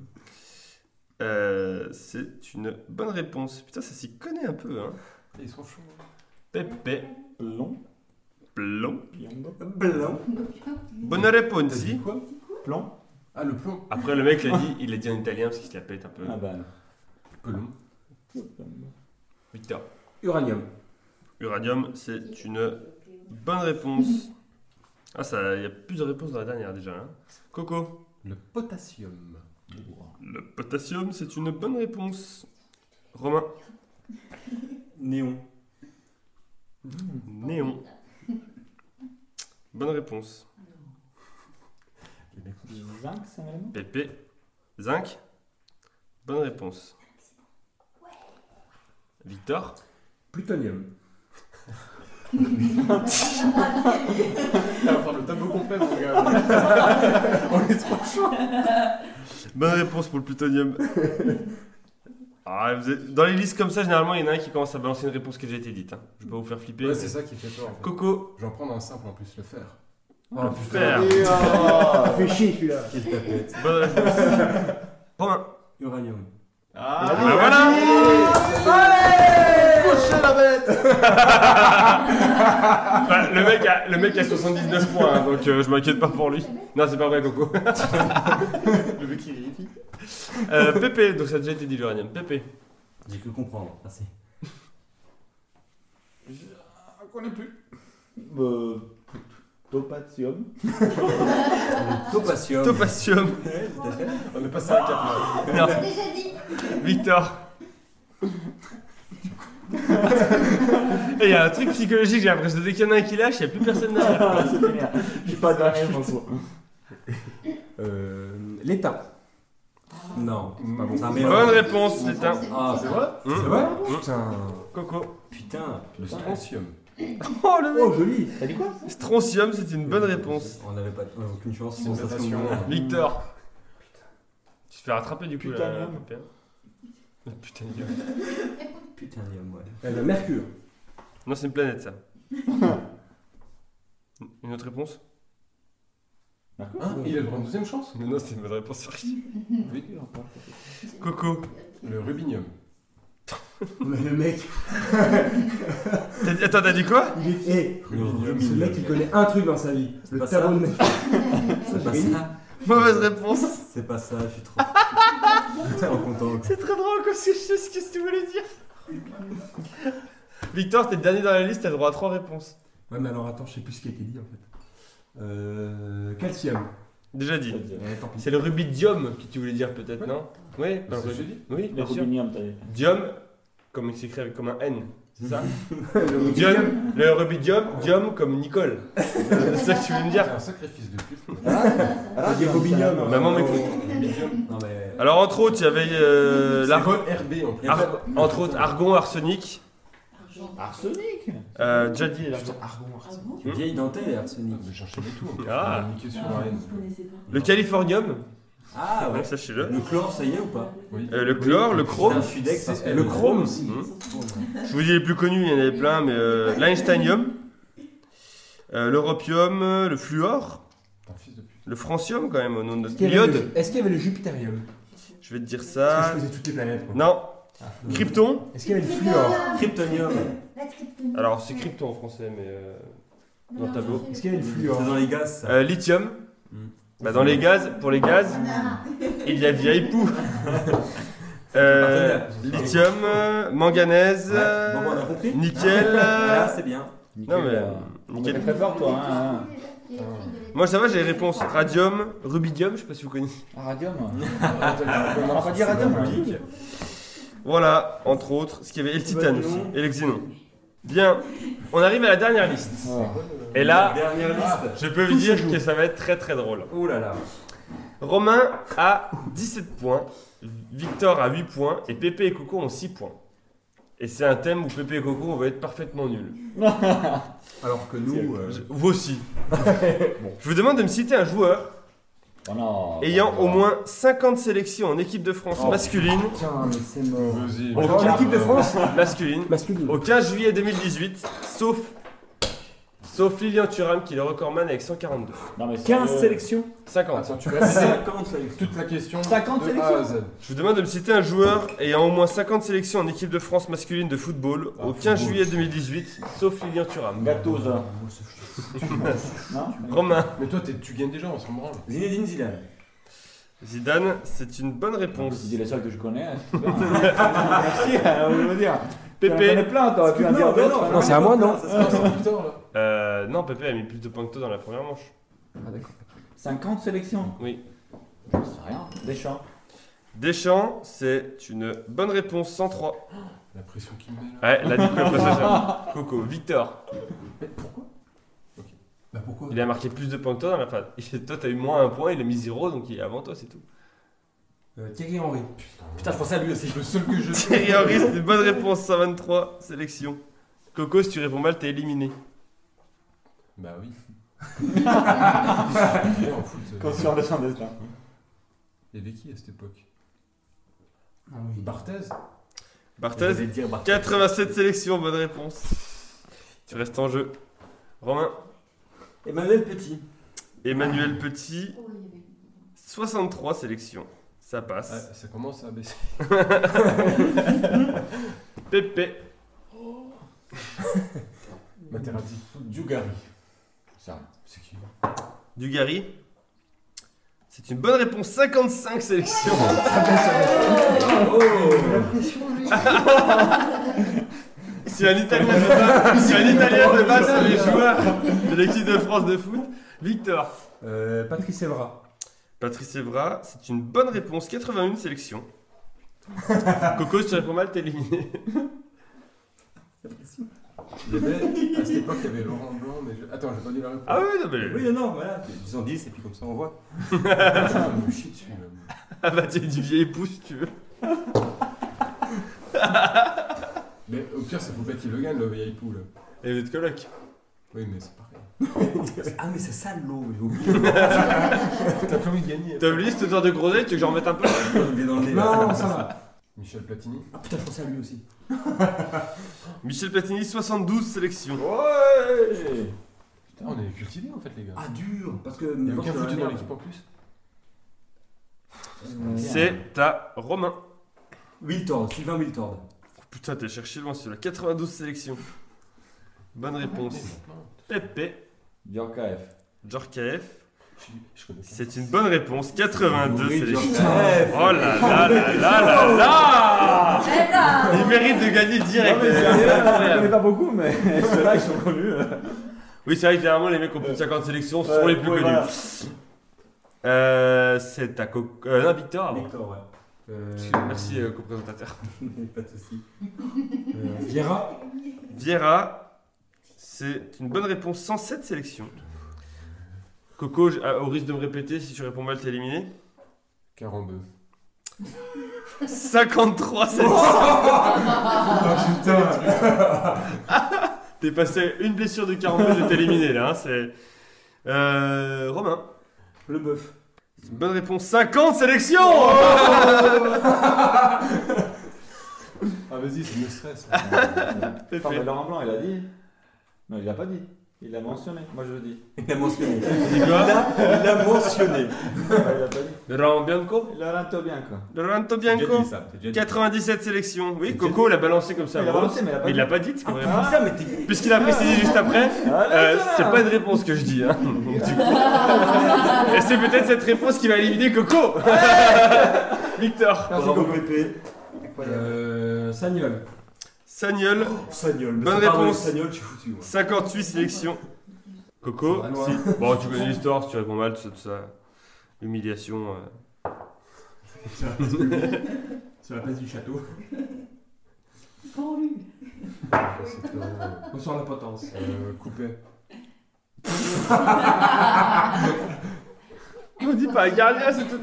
[SPEAKER 1] Euh, c'est une bonne réponse. Putain, ça s'y connaît un peu, hein.
[SPEAKER 5] Ils sont chauds.
[SPEAKER 1] Pépé.
[SPEAKER 3] Plomb.
[SPEAKER 1] Plomb. Bonne réponse.
[SPEAKER 5] Quoi?
[SPEAKER 3] Plomb.
[SPEAKER 5] Ah, le plomb.
[SPEAKER 1] Après, le mec l'a dit, il l'a dit en italien parce qu'il se la pète un peu.
[SPEAKER 3] Ah ben.
[SPEAKER 5] Pelon.
[SPEAKER 1] Victor.
[SPEAKER 4] Uranium.
[SPEAKER 1] Uranium, c'est une bonne réponse. Ah, ça, il y a plus de réponses dans la dernière déjà. hein. Coco.
[SPEAKER 5] Le potassium.
[SPEAKER 1] Le potassium, c'est une bonne réponse. Romain.
[SPEAKER 2] Néon.
[SPEAKER 1] Néon. Bonne réponse.
[SPEAKER 3] Zinc, c'est un élément
[SPEAKER 1] Pépé. Zinc. Bonne réponse. Victor.
[SPEAKER 4] Plutonium.
[SPEAKER 5] Il va faire le tableau complet, mon gars. *laughs* On est trop chaud.
[SPEAKER 1] Bonne réponse pour le plutonium. *laughs* Ah, vous êtes- Dans les listes comme ça, généralement, il y en a un qui commence à balancer une réponse qui a déjà été dite. hein. Je vais pas vous faire flipper.
[SPEAKER 5] Ouais,
[SPEAKER 1] mais-
[SPEAKER 5] c'est ça qui fait peur. En fait.
[SPEAKER 1] Coco.
[SPEAKER 5] Je vais en prendre un simple en plus, le fer.
[SPEAKER 1] Oh, fer.
[SPEAKER 3] Ah, fait chier celui-là.
[SPEAKER 2] Quelle tapette.
[SPEAKER 1] Bonne réponse. *laughs* Romain.
[SPEAKER 2] Uranium.
[SPEAKER 1] Ah, bah voilà
[SPEAKER 5] Couchez la bête *laughs*
[SPEAKER 1] Bah, le, mec a, le mec a 79 points, hein, donc euh, je m'inquiète pas pour lui. Non, c'est pas vrai, Coco. *laughs*
[SPEAKER 3] Le mec qui vérifie.
[SPEAKER 1] Euh, Pépé, donc ça a déjà été dit l'uranium. Pépé.
[SPEAKER 2] J'ai cru comprendre. Merci.
[SPEAKER 5] Je connais plus.
[SPEAKER 3] Euh, Topatium. *laughs*
[SPEAKER 2] À fait.
[SPEAKER 5] On est passé à un cap là.
[SPEAKER 1] Non,
[SPEAKER 6] J'ai déjà dit.
[SPEAKER 1] Victor. Et il y a un truc psychologique, j'ai l'impression que dès qu'il y en a un qui lâche, il n'y a plus personne derrière. *laughs*
[SPEAKER 3] Ah, c'est génial. J'ai pas dernier, coup.
[SPEAKER 4] Euh, L'État.
[SPEAKER 2] Non.
[SPEAKER 5] Pas bon.
[SPEAKER 2] C'est un
[SPEAKER 1] Bonne réponse, c'est un.
[SPEAKER 2] Ah,
[SPEAKER 3] C'est vrai
[SPEAKER 1] Hum,
[SPEAKER 4] C'est vrai
[SPEAKER 1] hum.
[SPEAKER 4] Putain.
[SPEAKER 1] Coco.
[SPEAKER 2] Putain.
[SPEAKER 5] Le strontium. *laughs*
[SPEAKER 1] Oh le mec
[SPEAKER 3] Oh, joli. T'as dit quoi
[SPEAKER 1] Strontium, c'est une bonne réponse.
[SPEAKER 2] On n'avait pas aucune chance.
[SPEAKER 5] C'est une
[SPEAKER 2] sensation.
[SPEAKER 1] Victor. Tu te fais rattraper du coup là. Pépé. Mais Putain, *laughs*
[SPEAKER 2] Putain, ouais.
[SPEAKER 4] Euh, le Mercure.
[SPEAKER 1] Non, c'est une planète ça. *laughs* Une autre réponse?
[SPEAKER 5] Hein Il a le droit à une deuxième chance
[SPEAKER 1] Non, non, c'est une bonne réponse
[SPEAKER 5] Oui.
[SPEAKER 1] Coco.
[SPEAKER 5] Le rubinium.
[SPEAKER 4] Mais le mec, *laughs*
[SPEAKER 1] T'as dit- Attends, t'as dit quoi?
[SPEAKER 4] Il est. Eh,
[SPEAKER 5] Rubinium.
[SPEAKER 4] ce mec, il connaît un truc dans sa vie.
[SPEAKER 2] C'est
[SPEAKER 4] Le
[SPEAKER 2] pas
[SPEAKER 4] tarot de mec.
[SPEAKER 2] C'est pas ça. *laughs*
[SPEAKER 1] Mauvaise réponse.
[SPEAKER 2] C'est pas ça, je suis trop. *laughs* Je suis trop content.
[SPEAKER 1] C'est très drôle parce que je sais ce que tu voulais dire. *laughs* Victor, t'es le dernier dans la liste, t'as le droit à trois réponses.
[SPEAKER 4] Ouais, mais alors attends, je sais plus ce qui a été dit en fait. Euh, calcium.
[SPEAKER 1] Déjà dit.
[SPEAKER 4] Ouais, tant pis.
[SPEAKER 1] C'est le rubidium que tu voulais dire peut-être,
[SPEAKER 5] Ouais.
[SPEAKER 1] non? Oui, le
[SPEAKER 5] C'est.
[SPEAKER 1] Oui,
[SPEAKER 3] Le
[SPEAKER 1] bien sûr.
[SPEAKER 3] rubinium, t'as dit.
[SPEAKER 1] Dium, comme il s'écrit avec comme un N, c'est ça *laughs*
[SPEAKER 4] Le
[SPEAKER 1] Dium, le rubidium, dium comme Nicole. c'est ça que tu voulais me
[SPEAKER 5] C'est
[SPEAKER 1] dire
[SPEAKER 5] un sacrifice de pute.
[SPEAKER 3] Ah,
[SPEAKER 4] dit rubinium.
[SPEAKER 1] Maman m'écoute.
[SPEAKER 2] Non, mais.
[SPEAKER 1] Alors entre autres, il y avait euh,
[SPEAKER 5] C'est
[SPEAKER 1] l'ar-
[SPEAKER 5] RB en plus
[SPEAKER 1] ar- entre autres argon, arsenic.
[SPEAKER 3] Arsenic
[SPEAKER 1] Euh, déjà dit. l'argon.
[SPEAKER 2] Une vieille dentelle, arsenic.
[SPEAKER 5] Mais J'enchaînais tout. en plus.
[SPEAKER 1] Ah.
[SPEAKER 5] On a niqué sur la haine.
[SPEAKER 1] Le californium,
[SPEAKER 2] Ah ouais.
[SPEAKER 1] donc sachez-le.
[SPEAKER 2] Le chlore, ça y est ou pas?
[SPEAKER 5] Oui.
[SPEAKER 1] Euh, le chlore, le chrome.
[SPEAKER 2] Parce que.
[SPEAKER 4] Le chrome aussi.
[SPEAKER 1] Hmm. Je vous dis les plus connus, il y en avait plein, mais euh, l'Einsteinium, euh, l'europium, le fluor, le francium quand même au nom de notre l'iode.
[SPEAKER 4] Est-ce qu'il y avait le Jupiterium
[SPEAKER 1] Je vais te dire ça.
[SPEAKER 4] que je faisais toutes les planètes. quoi.
[SPEAKER 1] Non.
[SPEAKER 4] Ah.
[SPEAKER 1] Krypton.
[SPEAKER 4] Est-ce qu'il y avait le fluor?
[SPEAKER 2] Kryptonium.
[SPEAKER 1] Alors c'est krypton en français, mais euh, dans le tableau.
[SPEAKER 4] Est-ce qu'il y avait le fluor?
[SPEAKER 2] C'est dans les gaz, ça.
[SPEAKER 1] Euh, lithium. Bah, dans les gaz, pour les gaz, il y a vieille poux. *laughs* Euh, lithium, euh, manganèse,
[SPEAKER 2] Ouais. Bon, bon, on a compris
[SPEAKER 1] nickel. *laughs*
[SPEAKER 2] Là,
[SPEAKER 1] euh,
[SPEAKER 2] c'est bien.
[SPEAKER 1] Non mais
[SPEAKER 3] euh,
[SPEAKER 1] nickel.
[SPEAKER 3] très fort, toi. Hein,
[SPEAKER 1] Moi ça va, j'ai les réponses radium, rubidium, je sais pas si vous connaissez.
[SPEAKER 3] hein. Radium.
[SPEAKER 5] Ah, *laughs*
[SPEAKER 3] On va pas dire radium. hein.
[SPEAKER 1] Voilà, entre autres, ce qu'il y avait, et le titane aussi, et le xénon. Bien, on arrive à la dernière liste.
[SPEAKER 3] Ouais.
[SPEAKER 1] Et là,
[SPEAKER 2] Dernière liste.
[SPEAKER 1] je peux vous dire que ça va être très très drôle.
[SPEAKER 2] Oh là là.
[SPEAKER 1] Romain a 17 points, Victor a 8 points, et Pépé et Coco ont 6 points. Et c'est un thème où Pépé et Coco on va être parfaitement nuls. *laughs*
[SPEAKER 4] Alors que nous. euh,
[SPEAKER 1] Vous aussi. *laughs* Je vous demande de me citer un joueur
[SPEAKER 3] Oh non.
[SPEAKER 1] ayant au moins 50 sélections en équipe de France
[SPEAKER 3] Oh.
[SPEAKER 1] masculine,
[SPEAKER 4] Putain, mais c'est mort.
[SPEAKER 5] Vas-y.
[SPEAKER 1] Oh.
[SPEAKER 4] En équipe de France
[SPEAKER 1] masculine
[SPEAKER 4] Masculine.
[SPEAKER 1] au 15 juillet 2018, sauf, sauf Lilian Thuram qui est le recordman avec 142.
[SPEAKER 3] Non, mais
[SPEAKER 2] 15
[SPEAKER 3] sérieux.
[SPEAKER 2] sélections
[SPEAKER 1] 50.
[SPEAKER 5] Attends, tu *laughs* vas
[SPEAKER 2] 50 sélections.
[SPEAKER 5] toute la question
[SPEAKER 3] 50
[SPEAKER 5] de A à
[SPEAKER 3] sélections
[SPEAKER 5] Z.
[SPEAKER 1] Je vous demande de me citer un joueur ayant au moins 50 sélections en équipe de France masculine de football
[SPEAKER 5] Ah,
[SPEAKER 1] au 15
[SPEAKER 5] football.
[SPEAKER 1] juillet 2018, sauf Lilian Thuram.
[SPEAKER 3] Gattuso. Non
[SPEAKER 1] Romain.
[SPEAKER 5] Mais toi, t'es- tu gagnes déjà, on s'en branle.
[SPEAKER 2] Zinedine Zidane.
[SPEAKER 1] Zidane, c'est une bonne réponse.
[SPEAKER 3] C'est les seuls que je connais. hein. *laughs* Merci, hein, dire. Tu en
[SPEAKER 1] Pépé.
[SPEAKER 3] connais plein, t'aurais pu en dire d'autres.
[SPEAKER 4] Non, c'est à moi, non. *laughs*
[SPEAKER 1] Euh, non, Pépé a mis plus de points que toi dans la première manche.
[SPEAKER 4] Ah, d'accord.
[SPEAKER 3] 50 sélections
[SPEAKER 1] Oui.
[SPEAKER 3] Je sais rien. Deschamps.
[SPEAKER 1] Deschamps, c'est une bonne réponse 103. *gasps*
[SPEAKER 5] La pression qu'il met là.
[SPEAKER 1] Ouais, là, du coup, après ça, c'est- Coco, Victor.
[SPEAKER 5] Mais pourquoi?
[SPEAKER 4] Bah pourquoi?
[SPEAKER 1] Il a marqué plus de points que toi dans la phase. Et toi, t'as eu moins un point, il a mis zéro, donc il est avant toi, c'est tout.
[SPEAKER 4] Euh, Thierry Henry.
[SPEAKER 2] Putain, je pensais à lui aussi.
[SPEAKER 5] Le seul que je. *laughs*
[SPEAKER 1] Thierry Henry, c'est une bonne réponse, 123 sélection. Coco, si tu réponds mal, t'es éliminé.
[SPEAKER 5] Bah oui.
[SPEAKER 3] Conscient de son destin.
[SPEAKER 5] Il y avait qui à cette époque?
[SPEAKER 4] Ah oui.
[SPEAKER 5] Barthez?
[SPEAKER 1] Barthez,
[SPEAKER 2] J'allais dire Barthez.
[SPEAKER 1] 87 sélections, bonne réponse. Tu restes en jeu. Romain,
[SPEAKER 2] Emmanuel Petit.
[SPEAKER 1] Emmanuel Petit,
[SPEAKER 6] Oh, il y avait-
[SPEAKER 1] 63 sélections. Ça
[SPEAKER 5] Ah,
[SPEAKER 1] passe.
[SPEAKER 5] Ça commence à baisser. *laughs*
[SPEAKER 1] Pépé, *laughs*
[SPEAKER 5] Materazzi.
[SPEAKER 3] Dugarry. Ça.
[SPEAKER 5] C'est qui
[SPEAKER 1] Dugarry. C'est une bonne réponse, 55 sélections. C'est *laughs* un Italien de base, c'est un Italien de base sur les joueurs de l'équipe de France de foot. Victor.
[SPEAKER 4] Euh, Patrice Evra.
[SPEAKER 1] Patrice Evra, c'est une bonne réponse, 81 sélections. *laughs* Coco, si tu réponds mal, t'es éliminé.
[SPEAKER 5] Il y avait, à cette époque, il y avait Laurent Blanc, mais je... Attends, j'ai pas dit la réponse.
[SPEAKER 1] Ah oui, non, mais.
[SPEAKER 2] Oui, non, non, voilà. Ils en 10 et puis comme ça on voit. *laughs*
[SPEAKER 5] Je de me chier dessus.
[SPEAKER 1] Ah bah, tu es du vieil époux si tu veux.
[SPEAKER 5] Mais au pire, ça peut pas qu'il le gagne, le vieil pou là.
[SPEAKER 1] Et votre coloc.
[SPEAKER 5] Oui, mais c'est pareil.
[SPEAKER 2] Ah, mais c'est ça l'eau, j'ai oublié. *laughs*
[SPEAKER 5] T'as pas envie de gagner.
[SPEAKER 1] T'as oublié cette odeur de gros nez, tu veux que j'en remette un peu *coughs*
[SPEAKER 2] Il est dans le nez. là.
[SPEAKER 4] Non, ça va.
[SPEAKER 5] Michel Platini.
[SPEAKER 2] Ah putain, je pensais à lui aussi. *laughs*
[SPEAKER 1] Michel Platini, 72 sélections.
[SPEAKER 3] Ouais
[SPEAKER 5] Putain, on est cultivés en fait, les gars.
[SPEAKER 2] Ah, dur. Parce que.
[SPEAKER 5] Il y a aucun foutu dans l'équipe en plus.
[SPEAKER 1] C'est à Romain.
[SPEAKER 2] Wiltord, Sylvain Wiltord.
[SPEAKER 1] Oh, putain, t'as cherché loin celui-là. 92 sélections. Bonne réponse. Pepe,
[SPEAKER 3] Djorkaeff.
[SPEAKER 1] Djorkaeff. C'est une bonne réponse. 82
[SPEAKER 2] Oui,
[SPEAKER 1] sélections.
[SPEAKER 2] Djorkaeff.
[SPEAKER 1] Oh là là là là là là *laughs*
[SPEAKER 6] Eh là
[SPEAKER 1] Il mérite de gagner direct.
[SPEAKER 3] Non, mais c'est- Je connais pas beaucoup, mais *laughs* ceux-là, ils sont connus.
[SPEAKER 1] Oui, c'est vrai que généralement les mecs qui ont plus de 50 sélections sont
[SPEAKER 3] Ouais,
[SPEAKER 1] les plus
[SPEAKER 3] ouais,
[SPEAKER 1] connus.
[SPEAKER 3] voilà.
[SPEAKER 1] Euh, c'est à Co- euh, non, Victor avant.
[SPEAKER 2] Victor, ouais.
[SPEAKER 4] Euh,
[SPEAKER 1] Merci, euh, co-présentateur. *laughs*
[SPEAKER 2] pas de soucis.
[SPEAKER 4] euh, Vieira.
[SPEAKER 1] C'est une bonne réponse. 107 sélections. Coco, ah, au risque de me répéter, si tu réponds mal, t'es éliminé.
[SPEAKER 5] Carambeu.
[SPEAKER 1] 53 sélections. T'es passé une blessure de 42, je t'ai éliminé là. hein, c'est euh, Romain.
[SPEAKER 2] Le bœuf.
[SPEAKER 1] C'est une bonne réponse. 50 sélections. *laughs*
[SPEAKER 5] Ah, vas-y, ça me stresse.
[SPEAKER 1] Pépé.
[SPEAKER 3] Attends, mais Laurent Blanc, il a dit. Non, il a pas dit. Il l'a mentionné. Moi, je le dis.
[SPEAKER 2] Il a mentionné. *laughs* Il a mentionné.
[SPEAKER 3] Ouais, il a pas dit.
[SPEAKER 1] Laurent Bianco.
[SPEAKER 3] Laurent bien, quoi.
[SPEAKER 1] Laurent
[SPEAKER 2] J'ai déjà
[SPEAKER 1] Bianco.
[SPEAKER 2] dit ça. déjà dit.
[SPEAKER 1] 97 sélections. Oui, Coco l'a balancé comme ça.
[SPEAKER 3] Il l'a balancé, mais il a pas
[SPEAKER 1] mais il
[SPEAKER 3] dit.
[SPEAKER 1] l'a pas dit.
[SPEAKER 2] Ah.
[SPEAKER 1] Puisqu'il a précisé juste après,
[SPEAKER 3] Ah,
[SPEAKER 1] euh, c'est pas une réponse que je dis. Hein. *laughs* Donc, du coup- Et c'est peut-être cette réponse qui va éliminer Coco. *laughs* Victor.
[SPEAKER 2] Bravo, Pépé.
[SPEAKER 4] Euh, Sagnol.
[SPEAKER 1] Sagnol,
[SPEAKER 2] Sagnol.
[SPEAKER 1] Bonne réponse.
[SPEAKER 2] Sagnol, je suis foutu. moi.
[SPEAKER 1] 58 sélections. Coco, si- bon, tu connais l'histoire, si tu réponds mal, tout ça. tout ça. Humiliation. euh.
[SPEAKER 4] Sur la place du château.
[SPEAKER 6] Pour lui.
[SPEAKER 4] On sort la potence.
[SPEAKER 5] euh, coupé. *laughs*
[SPEAKER 1] On dit pas gardien, c'est tout.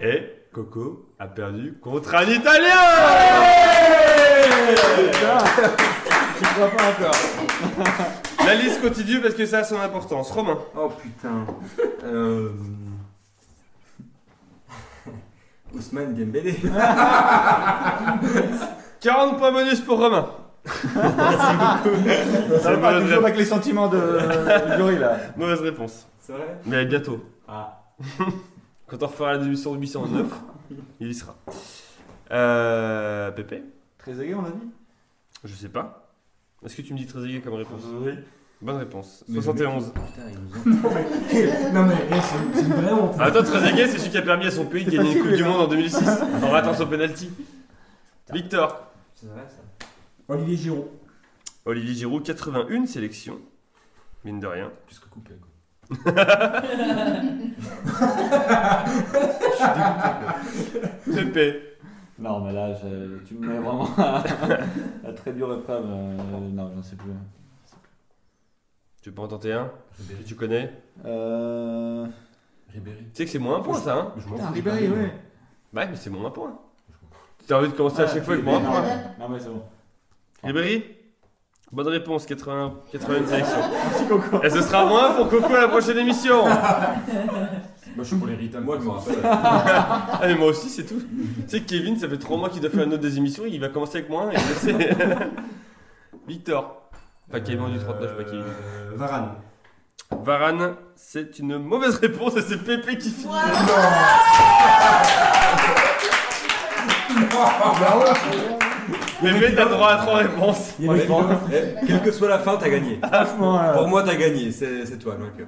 [SPEAKER 1] Et Coco a perdu contre un Italien
[SPEAKER 3] Je crois pas encore.
[SPEAKER 1] La liste continue parce que ça a son importance. Romain.
[SPEAKER 2] Oh putain. Euh... Ousmane Dembélé. *laughs*
[SPEAKER 1] 40 points bonus pour Romain.
[SPEAKER 3] Ça va pas
[SPEAKER 1] mauvaise
[SPEAKER 3] toujours avec les sentiments de, jury, là.
[SPEAKER 1] Mauvaise réponse.
[SPEAKER 2] C'est vrai?
[SPEAKER 1] Mais bientôt.
[SPEAKER 2] Ah. *laughs*
[SPEAKER 1] Quand on refera la démission de 809, *laughs* il y sera. Euh, Pépé
[SPEAKER 3] Trezeguet, on a dit?
[SPEAKER 1] Je sais pas. Est-ce que tu me dis Trezeguet comme réponse?
[SPEAKER 2] Oui.
[SPEAKER 1] Bonne réponse.
[SPEAKER 2] Mais
[SPEAKER 1] 71.
[SPEAKER 2] Putain, ils nous *laughs* ont.
[SPEAKER 4] non mais eh, c'est c'est une vraie honte.
[SPEAKER 1] Ah, attends, Trezeguet, c'est celui qui a permis à son pays de gagner une Coupe du Monde en 2006 en ratant son penalty. Victor.
[SPEAKER 2] C'est vrai ça.
[SPEAKER 4] Olivier Giroud.
[SPEAKER 1] Olivier Giroud, 81 sélections. Mine de rien.
[SPEAKER 5] Plus que coupé, quoi.
[SPEAKER 1] Pépé. *laughs*
[SPEAKER 3] Non, mais là, je- tu me mets vraiment à, à très dure épreuve. euh, non, j'en sais plus.
[SPEAKER 1] Tu peux en tenter un que tu connais
[SPEAKER 3] Euh...
[SPEAKER 5] Ribéry.
[SPEAKER 1] Tu sais que c'est moins un point ça, hein
[SPEAKER 5] Je m'en
[SPEAKER 3] Putain,
[SPEAKER 5] fous,
[SPEAKER 3] Ribéry,
[SPEAKER 5] j'ai pas
[SPEAKER 3] ouais.
[SPEAKER 1] Ouais, mais c'est moins un point. Tu as envie de commencer à chaque fois avec moins un
[SPEAKER 3] non,
[SPEAKER 1] point
[SPEAKER 3] non, mais c'est bon.
[SPEAKER 1] Ribéry Bonne réponse, 80, 81 sélections. Et ce sera moins pour Coco à la prochaine émission *laughs*
[SPEAKER 5] Moi, je suis pour les Rital.
[SPEAKER 2] Moi, je me rappelle.
[SPEAKER 1] Ah mais moi aussi c'est tout. tu sais que Kevin ça fait 3 mois qu'il doit faire une autre des émissions, il va commencer avec moi un et je sais. Victor. Pas Kevin du 39, pas Kevin.
[SPEAKER 4] Euh, Varane.
[SPEAKER 1] Varane, c'est une mauvaise réponse et c'est Pépé qui finit. *laughs* Pépé t'as droit à 3 réponses.
[SPEAKER 2] Eh, quelle que soit la fin, t'as gagné.
[SPEAKER 3] Franchement, euh,
[SPEAKER 2] Pour moi, t'as gagné. C'est c'est toi le vainqueur.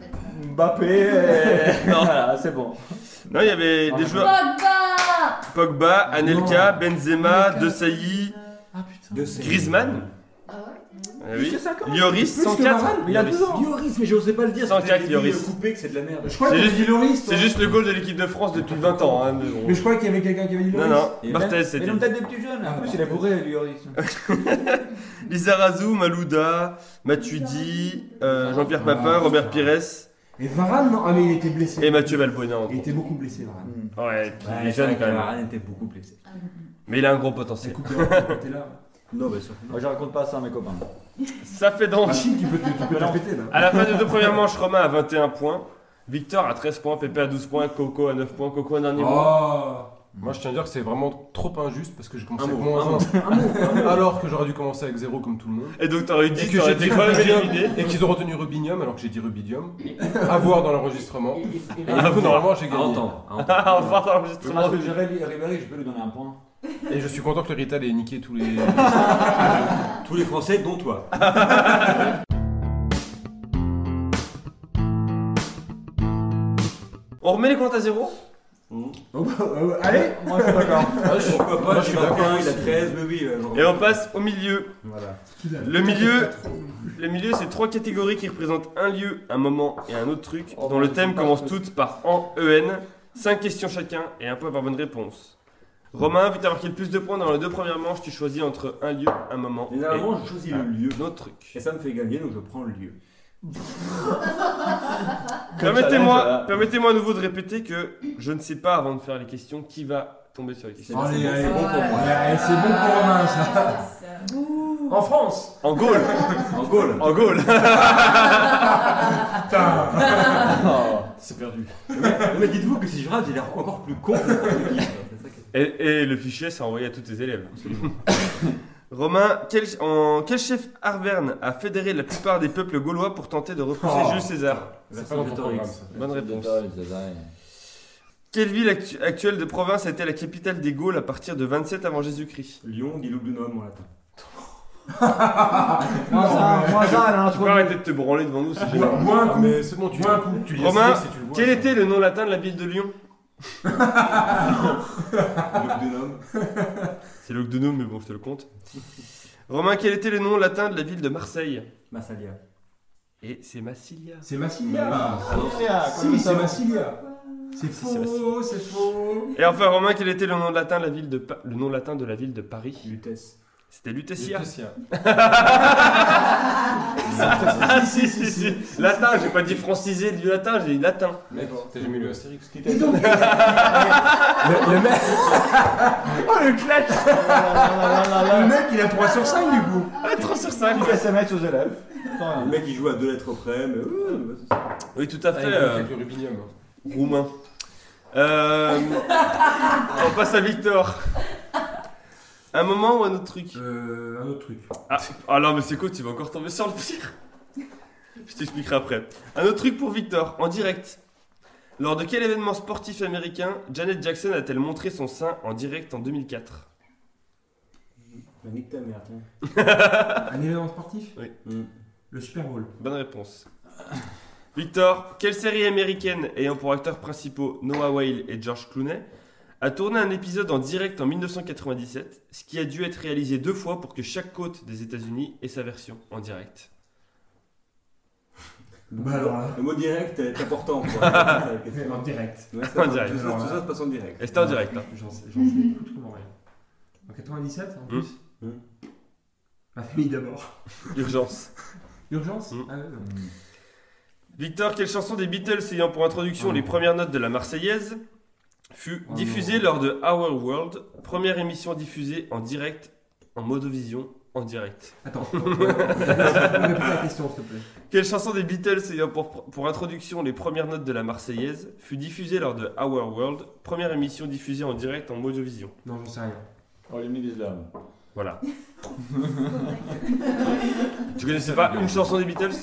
[SPEAKER 3] Mbappé, euh, *laughs*
[SPEAKER 1] Non.
[SPEAKER 3] voilà, c'est bon.
[SPEAKER 1] Non, il y avait des joueurs
[SPEAKER 6] Pogba
[SPEAKER 1] Pogba, Anelka, Benzema, De Sailly,
[SPEAKER 3] Ah putain.
[SPEAKER 2] De
[SPEAKER 1] Griezmann.
[SPEAKER 6] Ah
[SPEAKER 1] Ah oui.
[SPEAKER 3] que 50.
[SPEAKER 1] Lloris,
[SPEAKER 4] Plus que
[SPEAKER 1] 104.
[SPEAKER 4] Varane,
[SPEAKER 3] mais il a
[SPEAKER 1] Lloris.
[SPEAKER 3] 12 ans.
[SPEAKER 2] Lloris, mais j'osais pas le dire.
[SPEAKER 1] 104
[SPEAKER 2] c'était
[SPEAKER 1] Lloris.
[SPEAKER 2] coupées que c'est de la merde.
[SPEAKER 4] Je crois
[SPEAKER 1] C'est
[SPEAKER 4] dit Loris.
[SPEAKER 1] C'est juste le goal de l'équipe de France depuis 20 ans. Hein, mais bon.
[SPEAKER 4] Mais je crois qu'il y avait quelqu'un qui avait dit
[SPEAKER 1] Non,
[SPEAKER 4] Loris.
[SPEAKER 1] non,
[SPEAKER 2] Et
[SPEAKER 1] Barthez
[SPEAKER 3] Mais
[SPEAKER 1] c'était.
[SPEAKER 3] non, peut-être des petits jeunes. En plus, il est bourré, Lloris. *laughs*
[SPEAKER 1] Lizarazu, Malouda, Matuidi, euh, Jean-Pierre Papin, Robert Pires
[SPEAKER 4] Et Varane, non. Ah, mais il était blessé.
[SPEAKER 1] et Mathieu Valbuena. en
[SPEAKER 4] Il
[SPEAKER 1] gros.
[SPEAKER 4] était beaucoup blessé, Varane.
[SPEAKER 1] Ouais, il est jeune quand même.
[SPEAKER 2] Varane était beaucoup blessé.
[SPEAKER 1] Mais il a un gros potentiel.
[SPEAKER 4] T'es là. *laughs*
[SPEAKER 2] Non, bah sûr.
[SPEAKER 3] Moi, je raconte pas ça à mes copains. *laughs*
[SPEAKER 1] Ça fait donc.
[SPEAKER 4] Ah si, tu peux te tu peux *laughs* répéter là.
[SPEAKER 1] À la fin des deux premières manches, Romain a 21 points. Victor a 13 points, Pépé a 12 points, Coco a 9 points, Coco un dernier mot.
[SPEAKER 4] Oh
[SPEAKER 5] Moi, je tiens à dire que c'est vraiment trop injuste parce que j'ai commencé
[SPEAKER 2] Un
[SPEAKER 5] avec moins
[SPEAKER 2] un
[SPEAKER 5] 1. Alors que j'aurais dû commencer avec 0 comme tout le monde.
[SPEAKER 1] Et donc t'aurais 10,
[SPEAKER 5] que dit
[SPEAKER 1] quand même éliminé.
[SPEAKER 5] et qu'ils ont retenu Rubidium alors que j'ai dit Rubidium. À voir dans l'enregistrement. Et
[SPEAKER 1] Ah,
[SPEAKER 5] coup, normalement, j'ai
[SPEAKER 2] À
[SPEAKER 5] gagné.
[SPEAKER 2] entendre. à *laughs* entendre.
[SPEAKER 1] Ah, enfin, dans l'enregistrement.
[SPEAKER 3] Ribéry, je peux lui donner un point.
[SPEAKER 5] Et je suis content que le Rital ait niqué tous les. *laughs*
[SPEAKER 2] Tous les Français, dont toi. *laughs*
[SPEAKER 1] On remet les comptes à zéro
[SPEAKER 4] Oh, bah, euh, Allez
[SPEAKER 3] Moi, je suis d'accord. *laughs*
[SPEAKER 2] Pourquoi pas
[SPEAKER 5] Moi, je suis
[SPEAKER 2] 21,
[SPEAKER 5] d'accord
[SPEAKER 2] il a
[SPEAKER 5] aussi.
[SPEAKER 2] 13, mais oui. euh, genre-
[SPEAKER 1] Et on passe au milieu.
[SPEAKER 2] Voilà.
[SPEAKER 1] Le milieu, le milieu, c'est trois catégories qui représentent un lieu, un moment et un autre truc, dont le thème commence toutes par en EN. 5 questions chacun et un point par bonne réponse. Romain, vu que t'as marqué le plus de points dans les deux premières manches, tu choisis entre un lieu, un moment
[SPEAKER 2] Généralement,
[SPEAKER 1] et
[SPEAKER 2] je choisis le lieu.
[SPEAKER 1] un autre truc.
[SPEAKER 2] Et ça me fait gagner, donc je prends le lieu. *laughs*
[SPEAKER 1] Permettez-moi, permettez-moi à nouveau de répéter que je ne sais pas avant de faire les questions qui va tomber sur les questions.
[SPEAKER 4] Allez, allez,
[SPEAKER 2] c'est bon pour moi.
[SPEAKER 4] Allez, c'est bon pour Romain ça. En France
[SPEAKER 1] En Gaule,
[SPEAKER 2] En goal.
[SPEAKER 1] en Gaule. *laughs*
[SPEAKER 5] C'est perdu.
[SPEAKER 2] Mais dites-vous que si je rate, j'ai l'air encore plus con que
[SPEAKER 1] Et, et le fichier sera envoyé à tous tes élèves. *laughs* Romain, quel, en, quel chef Arverne a fédéré la plupart des peuples gaulois pour tenter de repousser
[SPEAKER 4] Oh.
[SPEAKER 1] Jules César?
[SPEAKER 5] ça.
[SPEAKER 1] Bonne réponse. Quelle ville actu- actuelle de province a été la capitale des Gaules à partir de 27 avant Jésus-Christ?
[SPEAKER 2] Lyon, dit Lugdunum en latin.
[SPEAKER 3] Moi, ça, moi, ça, elle a un
[SPEAKER 1] Tu peux arrêter de te branler devant nous, c'est
[SPEAKER 4] un
[SPEAKER 5] Ah,
[SPEAKER 4] coup.
[SPEAKER 5] mais c'est bon, tu,
[SPEAKER 4] Bois un coup.
[SPEAKER 5] tu
[SPEAKER 1] Romain,
[SPEAKER 5] Astérix et tu le vois.
[SPEAKER 1] Quel était le nom latin de la ville de Lyon? C'est Lugdunum, mais bon, je te le compte. Romain, quel était le nom latin de la ville de Marseille?
[SPEAKER 2] Massalia.
[SPEAKER 1] Et c'est Massilia.
[SPEAKER 4] C'est Massilia
[SPEAKER 2] Ah non,
[SPEAKER 4] Si, c'est Massilia C'est
[SPEAKER 1] c'est
[SPEAKER 4] faux, c'est faux
[SPEAKER 1] Et enfin, Romain, quel était le nom latin de la ville de, Pa- le nom latin de la ville de Paris?
[SPEAKER 2] Lutèce.
[SPEAKER 1] C'était Lutetia.
[SPEAKER 5] Lutetia.
[SPEAKER 1] Ah *laughs* si, si, si. Latin, j'ai pas dit francisé du latin, j'ai dit latin.
[SPEAKER 5] Mec, t'as jamais lu Astérix
[SPEAKER 4] Et donc *laughs* Le, le mec,
[SPEAKER 1] Oh le clutch
[SPEAKER 4] le mec, il a 3 sur 5 du coup
[SPEAKER 1] 3 sur 5
[SPEAKER 3] Il fait SMS aux élèves.
[SPEAKER 2] Le mec il joue à deux lettres près, mais. euh.
[SPEAKER 1] Oui, tout à
[SPEAKER 5] Ah,
[SPEAKER 1] fait,
[SPEAKER 5] il
[SPEAKER 1] euh,
[SPEAKER 5] Rubinium.
[SPEAKER 1] roumain. Euh, *laughs* on passe à Victor. Un moment ou un autre truc
[SPEAKER 4] Euh, un autre truc.
[SPEAKER 1] Ah, ah non, mais c'est quoi Tu vas encore tomber sur le pire *laughs* Je t'expliquerai après. Un autre truc pour Victor, en direct. Lors de quel événement sportif américain Janet Jackson a-t-elle montré son sein en direct en 2004
[SPEAKER 2] Bah, nique ta mère, tiens.
[SPEAKER 4] Un événement sportif?
[SPEAKER 2] Hmm.
[SPEAKER 4] Le Super Bowl.
[SPEAKER 1] Bonne réponse. Victor, quelle série américaine ayant pour acteurs principaux Noah Whale et George Clooney a tourné un épisode en direct en 1997, ce qui a dû être réalisé deux fois pour que chaque côte des États-Unis ait sa version en direct *laughs*
[SPEAKER 4] Bah alors là.
[SPEAKER 2] Le mot direct est important. Quoi. *laughs*
[SPEAKER 4] En direct.
[SPEAKER 2] Ouais,
[SPEAKER 1] En direct.
[SPEAKER 2] Tout ça, tout ça se passe en direct.
[SPEAKER 1] Et c'était en direct. hein.
[SPEAKER 4] J'en sais, rien. En 97 en
[SPEAKER 1] Hmm.
[SPEAKER 4] plus
[SPEAKER 2] Hmm.
[SPEAKER 4] Ma famille d'abord. *laughs*
[SPEAKER 1] Urgence.
[SPEAKER 4] Urgence
[SPEAKER 1] Hmm.
[SPEAKER 4] Ah ouais, non.
[SPEAKER 1] Victor, quelle chanson des Beatles ayant pour introduction
[SPEAKER 4] Oh.
[SPEAKER 1] les premières notes de la Marseillaise? Fut
[SPEAKER 4] Oh
[SPEAKER 1] diffusée
[SPEAKER 4] non.
[SPEAKER 1] lors de Our World, première émission diffusée en direct, en modovision, en direct
[SPEAKER 4] Attends, *laughs* la question s'il te plaît.
[SPEAKER 1] Quelle chanson des Beatles ayant pour, pour introduction les premières notes de la Marseillaise fut diffusée lors de Our World, première émission diffusée en direct en modovision?
[SPEAKER 4] Non, j'en sais rien.
[SPEAKER 3] Oh, les l'islam.
[SPEAKER 1] Voilà. *laughs* tu connaissais pas une chanson des Beatles?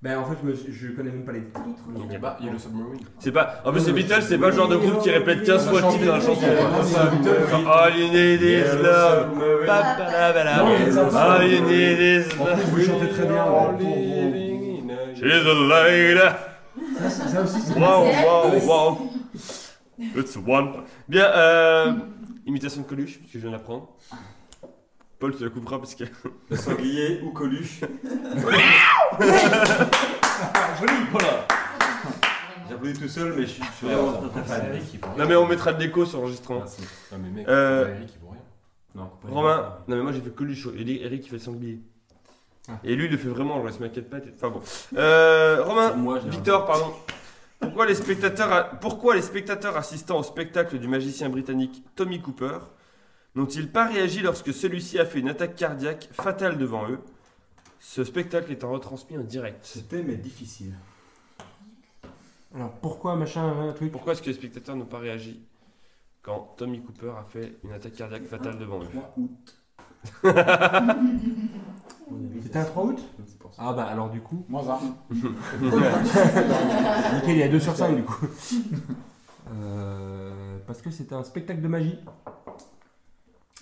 [SPEAKER 4] Ben en fait, je, me suis- je connais même pas les titres.
[SPEAKER 5] Il n'y a pas Yellow Submarine.
[SPEAKER 1] C'est pas. En plus, les Beatles, c'est pas le genre de groupe qui répète 15 fois le titre dans la chanson. All you need is love.
[SPEAKER 4] Non,
[SPEAKER 1] Ba-ba-la-ba-la.
[SPEAKER 4] mais ça,
[SPEAKER 1] All you need is
[SPEAKER 4] En
[SPEAKER 1] love.
[SPEAKER 4] plus, vous chantez très bien. Ouais.
[SPEAKER 1] She's a lady.
[SPEAKER 4] Ça, c'est- ça aussi, c'est.
[SPEAKER 1] Wow, wow, wow. It's one. Bien, euh, imitation de Coluche, puisque je viens de l'apprendre. Paul, tu la couperas parce que.
[SPEAKER 2] Le sanglier ou Coluche. *laughs*
[SPEAKER 3] Joli, voilà.
[SPEAKER 2] J'applaudis tout seul, mais je suis je suis vraiment très très fan.
[SPEAKER 1] Non, mais on mettra de l'écho sur l'enregistrement.
[SPEAKER 5] Merci. Non mais mec,
[SPEAKER 1] Euh,
[SPEAKER 5] Eric, il vaut rien.
[SPEAKER 2] Non, pas
[SPEAKER 1] Romain, non, mais moi j'ai fait Coluche. Eric, Eric, il fait le sanglier.
[SPEAKER 4] Ah.
[SPEAKER 1] Et lui, il le fait vraiment, genre, il se m'inquiète pas. Enfin bon. Euh, Romain,
[SPEAKER 2] Sur moi, j'ai
[SPEAKER 1] Victor, pardon. Pourquoi les, spectateurs, pourquoi les spectateurs assistant au spectacle du magicien britannique Tommy Cooper n'ont-ils pas réagi lorsque celui-ci a fait une attaque cardiaque fatale devant eux Ce spectacle étant retransmis en direct.
[SPEAKER 2] C'était mais difficile.
[SPEAKER 4] Alors pourquoi machin, un truc
[SPEAKER 1] Pourquoi est-ce que les spectateurs n'ont pas réagi quand Tommy Cooper a fait une attaque cardiaque fatale devant eux
[SPEAKER 2] 3 août. *laughs*
[SPEAKER 4] C'était un 3 août. Ah bah alors du coup.
[SPEAKER 3] Moins un. *laughs*
[SPEAKER 4] Nickel, il y a 2 sur 5 du coup. *laughs* Euh, parce que c'était un spectacle de magie.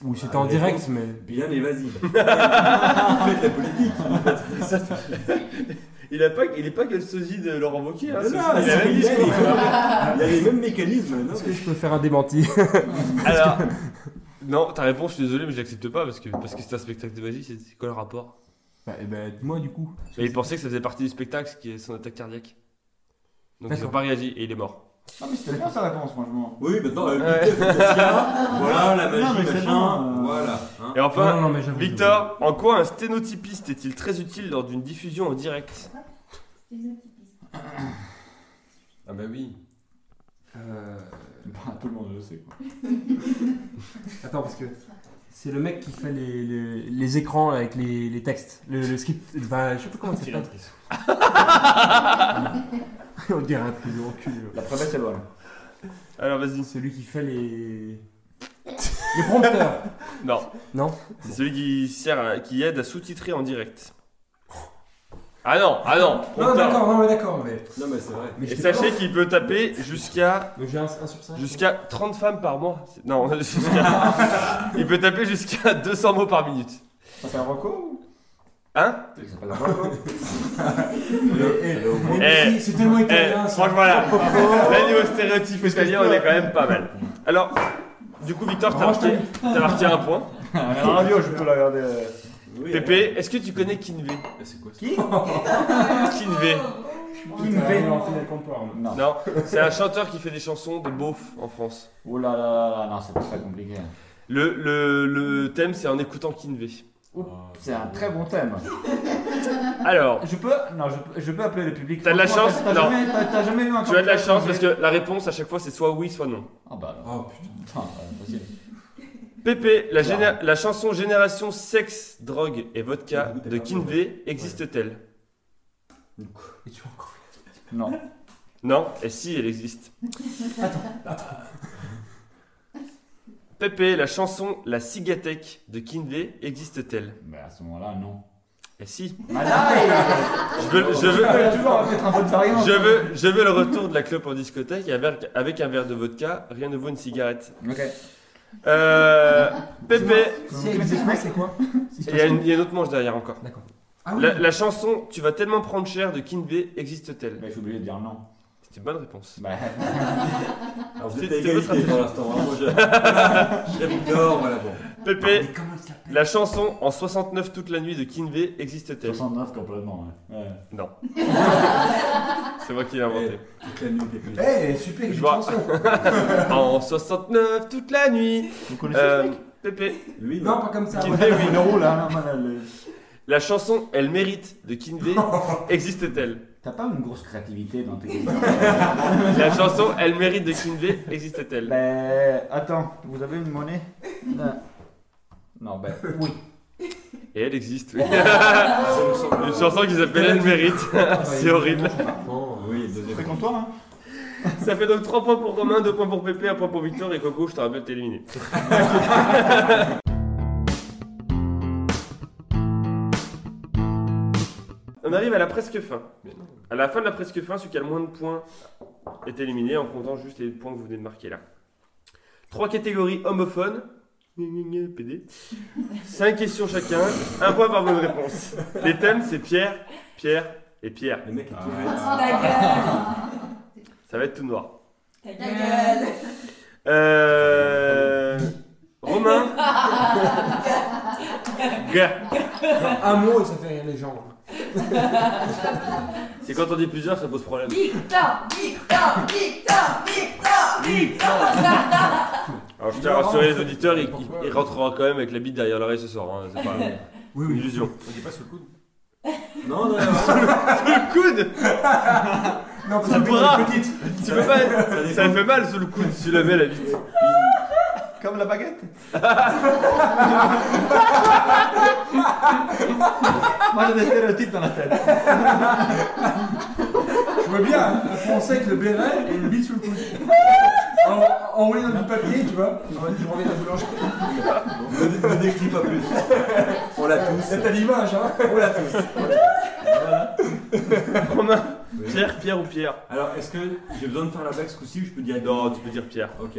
[SPEAKER 4] Ou c'était
[SPEAKER 2] Ah,
[SPEAKER 4] en direct,
[SPEAKER 2] réponses.
[SPEAKER 4] mais.
[SPEAKER 2] Bien évasif. *laughs* Faites la politique. *laughs*
[SPEAKER 1] Il a pas, il est pas que le sosie de Laurent Wauquiez. Hein,
[SPEAKER 2] Non,
[SPEAKER 1] ce-
[SPEAKER 2] non,
[SPEAKER 1] il a même
[SPEAKER 2] Il y a les mêmes mécanismes. non,
[SPEAKER 4] Est-ce que je peux faire un démenti *laughs*
[SPEAKER 1] Alors, non, ta réponse, je suis désolé, mais je l'accepte pas parce que parce que c'est un spectacle de magie. C'est quoi le rapport?
[SPEAKER 4] Bah, eh ben, dis-moi du coup.
[SPEAKER 1] Et il pensait que ça faisait partie du spectacle, ce qui est son attaque cardiaque. Donc ils
[SPEAKER 4] D'accord.
[SPEAKER 1] ont pas réagi et il est mort.
[SPEAKER 3] Non, mais c'était bien sa réponse, franchement.
[SPEAKER 2] Oui, maintenant, euh,
[SPEAKER 1] Ouais. *laughs*
[SPEAKER 2] Voilà la
[SPEAKER 3] Non,
[SPEAKER 2] magie,
[SPEAKER 3] mais c'est
[SPEAKER 2] machin.
[SPEAKER 3] bon, euh.
[SPEAKER 2] Voilà. hein.
[SPEAKER 1] Et enfin,
[SPEAKER 4] non, non, mais j'avoue,
[SPEAKER 1] Victor, en quoi un sténotypiste est-il très utile lors d'une diffusion en direct
[SPEAKER 5] Ah bah oui.
[SPEAKER 4] Euh,
[SPEAKER 3] Bah, tout le monde le sait, quoi. *laughs*
[SPEAKER 4] Attends, parce que c'est le mec qui fait les, les, les écrans avec les, les textes. Le, le script. Enfin, je sais pas comment ça s'appelle. *laughs* On dirait un truc de recul.
[SPEAKER 3] La première, c'est bonne.
[SPEAKER 1] Alors vas-y.
[SPEAKER 4] Celui qui fait les. Les prompteurs.
[SPEAKER 1] Non.
[SPEAKER 4] Non
[SPEAKER 1] C'est celui qui sert, à- qui aide à sous-titrer en direct. Ah non, ah non.
[SPEAKER 4] Non,
[SPEAKER 1] prompteur.
[SPEAKER 4] d'accord, non, mais d'accord, mais.
[SPEAKER 2] Non, mais c'est vrai.
[SPEAKER 4] mais
[SPEAKER 1] Et sachez qu'il peut taper jusqu'à
[SPEAKER 4] Mais j'ai un, un sur ça.
[SPEAKER 1] jusqu'à 30 femmes par mois. C'est- Non, *laughs* jusqu'à- *laughs* il peut taper jusqu'à 200 mots par minute.
[SPEAKER 3] Ça, c'est un reco
[SPEAKER 1] Hein?
[SPEAKER 4] Eh,
[SPEAKER 1] Eh,
[SPEAKER 4] c'est tellement
[SPEAKER 1] Eh,
[SPEAKER 4] italien.
[SPEAKER 1] franchement, là, là, niveau stéréotype italien, on est quand même pas mal. Alors, du coup, Victor, t'as marqué, t'as marqué un point.
[SPEAKER 3] Un radio, je peux la regarder.
[SPEAKER 2] Oui,
[SPEAKER 1] Pépé, est-ce que tu connais Kinvey?
[SPEAKER 5] Ah, C'est quoi
[SPEAKER 4] Qui? Finale comptoir.
[SPEAKER 3] Non.
[SPEAKER 1] Non, c'est un chanteur qui fait des chansons de beauf en France.
[SPEAKER 3] Oh là là là là, non, c'est très compliqué.
[SPEAKER 1] Le, le, le thème, c'est en écoutant Kinvey.
[SPEAKER 3] C'est un très bon thème. *laughs*
[SPEAKER 1] Alors,
[SPEAKER 3] Je peux, non, je, peux- je peux appeler le public.
[SPEAKER 1] T'as de la chance
[SPEAKER 3] T'as
[SPEAKER 1] Non.
[SPEAKER 3] jamais, t'as- t'as jamais eu un
[SPEAKER 1] tu as de la
[SPEAKER 3] candidat
[SPEAKER 1] chance parce que la réponse à chaque fois, c'est soit oui, soit non.
[SPEAKER 3] Ah bah alors.
[SPEAKER 4] Oh putain.
[SPEAKER 3] Putain, facile.
[SPEAKER 1] Pépé, la, géné- la chanson Génération Sexe, Drogue et Vodka de Kinvey existe-t-elle
[SPEAKER 4] Et tu vas encore.
[SPEAKER 3] Non.
[SPEAKER 1] Non? Et si, elle existe? Pépé, la chanson La Cigatec de Kinvey existe-t-elle?
[SPEAKER 3] Mais à ce moment-là, non.
[SPEAKER 1] Et si
[SPEAKER 3] là, *laughs*
[SPEAKER 1] Je veux, je veux,
[SPEAKER 3] il toujours mettre un peu de variante.
[SPEAKER 1] je veux, je veux le retour de la clope en discothèque et avec, avec un verre de vodka, rien ne vaut une cigarette.
[SPEAKER 3] Ok.
[SPEAKER 1] Euh, Pépé,
[SPEAKER 4] c'est quoi
[SPEAKER 1] il y, a une, il y a une autre manche derrière encore.
[SPEAKER 4] D'accord. Ah oui.
[SPEAKER 1] La, la chanson Tu vas tellement prendre cher de Kinvey existe-t-elle?
[SPEAKER 3] Mais je suis obligé de dire non.
[SPEAKER 1] C'était une bonne réponse.
[SPEAKER 3] Bah, *laughs*
[SPEAKER 2] Alors, vous
[SPEAKER 1] C'était-
[SPEAKER 2] êtes à égalité pour l'instant. hein. Moi, je- *laughs* je Victor, voilà, bon.
[SPEAKER 1] Pépé,
[SPEAKER 4] Mais comment il s'appelle
[SPEAKER 1] la chanson En 69 toute la nuit de Kinvey existe-t-elle?
[SPEAKER 3] 69 complètement. Ouais. Ouais.
[SPEAKER 1] Non. *laughs* C'est moi qui l'ai inventé.
[SPEAKER 2] Toute la nuit, Pépé.
[SPEAKER 4] Eh, super,
[SPEAKER 1] Je
[SPEAKER 4] une
[SPEAKER 1] vois.
[SPEAKER 4] chanson.
[SPEAKER 1] En 69 toute la nuit.
[SPEAKER 3] Vous connaissez
[SPEAKER 1] Euh,
[SPEAKER 3] ce mec?
[SPEAKER 1] Pépé.
[SPEAKER 2] Lui,
[SPEAKER 4] Non, pas comme ça.
[SPEAKER 1] Kinvey, oui.
[SPEAKER 3] Une roue là, non, non, le-
[SPEAKER 1] La chanson Elle mérite de Kinvey existe-t-elle?
[SPEAKER 3] T'as pas une grosse créativité dans tes questions *laughs*
[SPEAKER 1] La chanson Elle mérite de Kinvey existe-t-elle?
[SPEAKER 3] Ben, attends, vous avez une monnaie? Non. Non, ben, oui.
[SPEAKER 1] Et elle existe, oui. *laughs* Une chanson qui s'appelle Elle mérite. *laughs* C'est horrible.
[SPEAKER 2] Oui, deuxième.
[SPEAKER 3] C'est comme toi, hein
[SPEAKER 1] Ça fait donc 3 points pour Romain, 2 points pour Pépé, 1 point pour Victor et Coco, je te rappelle, t'es éliminé. Arrive à la presque fin. À la fin de la presque fin, celui qui a le moins de points est éliminé en comptant juste les points que vous venez de marquer là. Trois catégories homophones. PD. Cinq questions chacun, un point par bonne réponse. Les thèmes c'est Pierre, Pierre et Pierre.
[SPEAKER 2] Le mec est tout
[SPEAKER 5] Ah.
[SPEAKER 2] bête.
[SPEAKER 6] Ta gueule
[SPEAKER 1] Ça va être tout noir.
[SPEAKER 6] Ta gueule
[SPEAKER 1] Euh... Romain. *laughs* Gars.
[SPEAKER 4] Un mot et ça fait rire les gens.
[SPEAKER 1] C'est quand on dit plusieurs, ça pose problème.
[SPEAKER 6] Victor Victor Victor Victor Victor
[SPEAKER 1] Alors je tiens à rassurer les auditeurs, il, il- il rentrera quand même avec la bite derrière l'oreille ce soir. hein, C'est pas
[SPEAKER 4] Oui,
[SPEAKER 1] une illusion.
[SPEAKER 5] On dit pas sur le coude
[SPEAKER 2] Non, non, non.
[SPEAKER 1] Le coude
[SPEAKER 4] Non, parce que
[SPEAKER 1] pourra.
[SPEAKER 4] c'est petite.
[SPEAKER 1] Tu peux pas. Ça fait mal sous le coude si tu la mets la bite.
[SPEAKER 3] Comme la baguette Moi j'ai des stéréotypes dans la tête.
[SPEAKER 4] Je vois bien un français avec le béret et une bille sous le coude. En- Enroulé dans du papier, tu vois. Je reviens de la boulangerie.
[SPEAKER 2] Ne, ne décris pas plus. On l'a tous.
[SPEAKER 4] C'est à l'image, hein.
[SPEAKER 2] On l'a tous.
[SPEAKER 1] Romain. Pierre, Pierre ou Pierre?
[SPEAKER 2] Alors, est-ce que j'ai besoin de faire la blague ce coup-ci ou je peux dire
[SPEAKER 1] Non, tu peux dire Pierre.
[SPEAKER 2] Ok.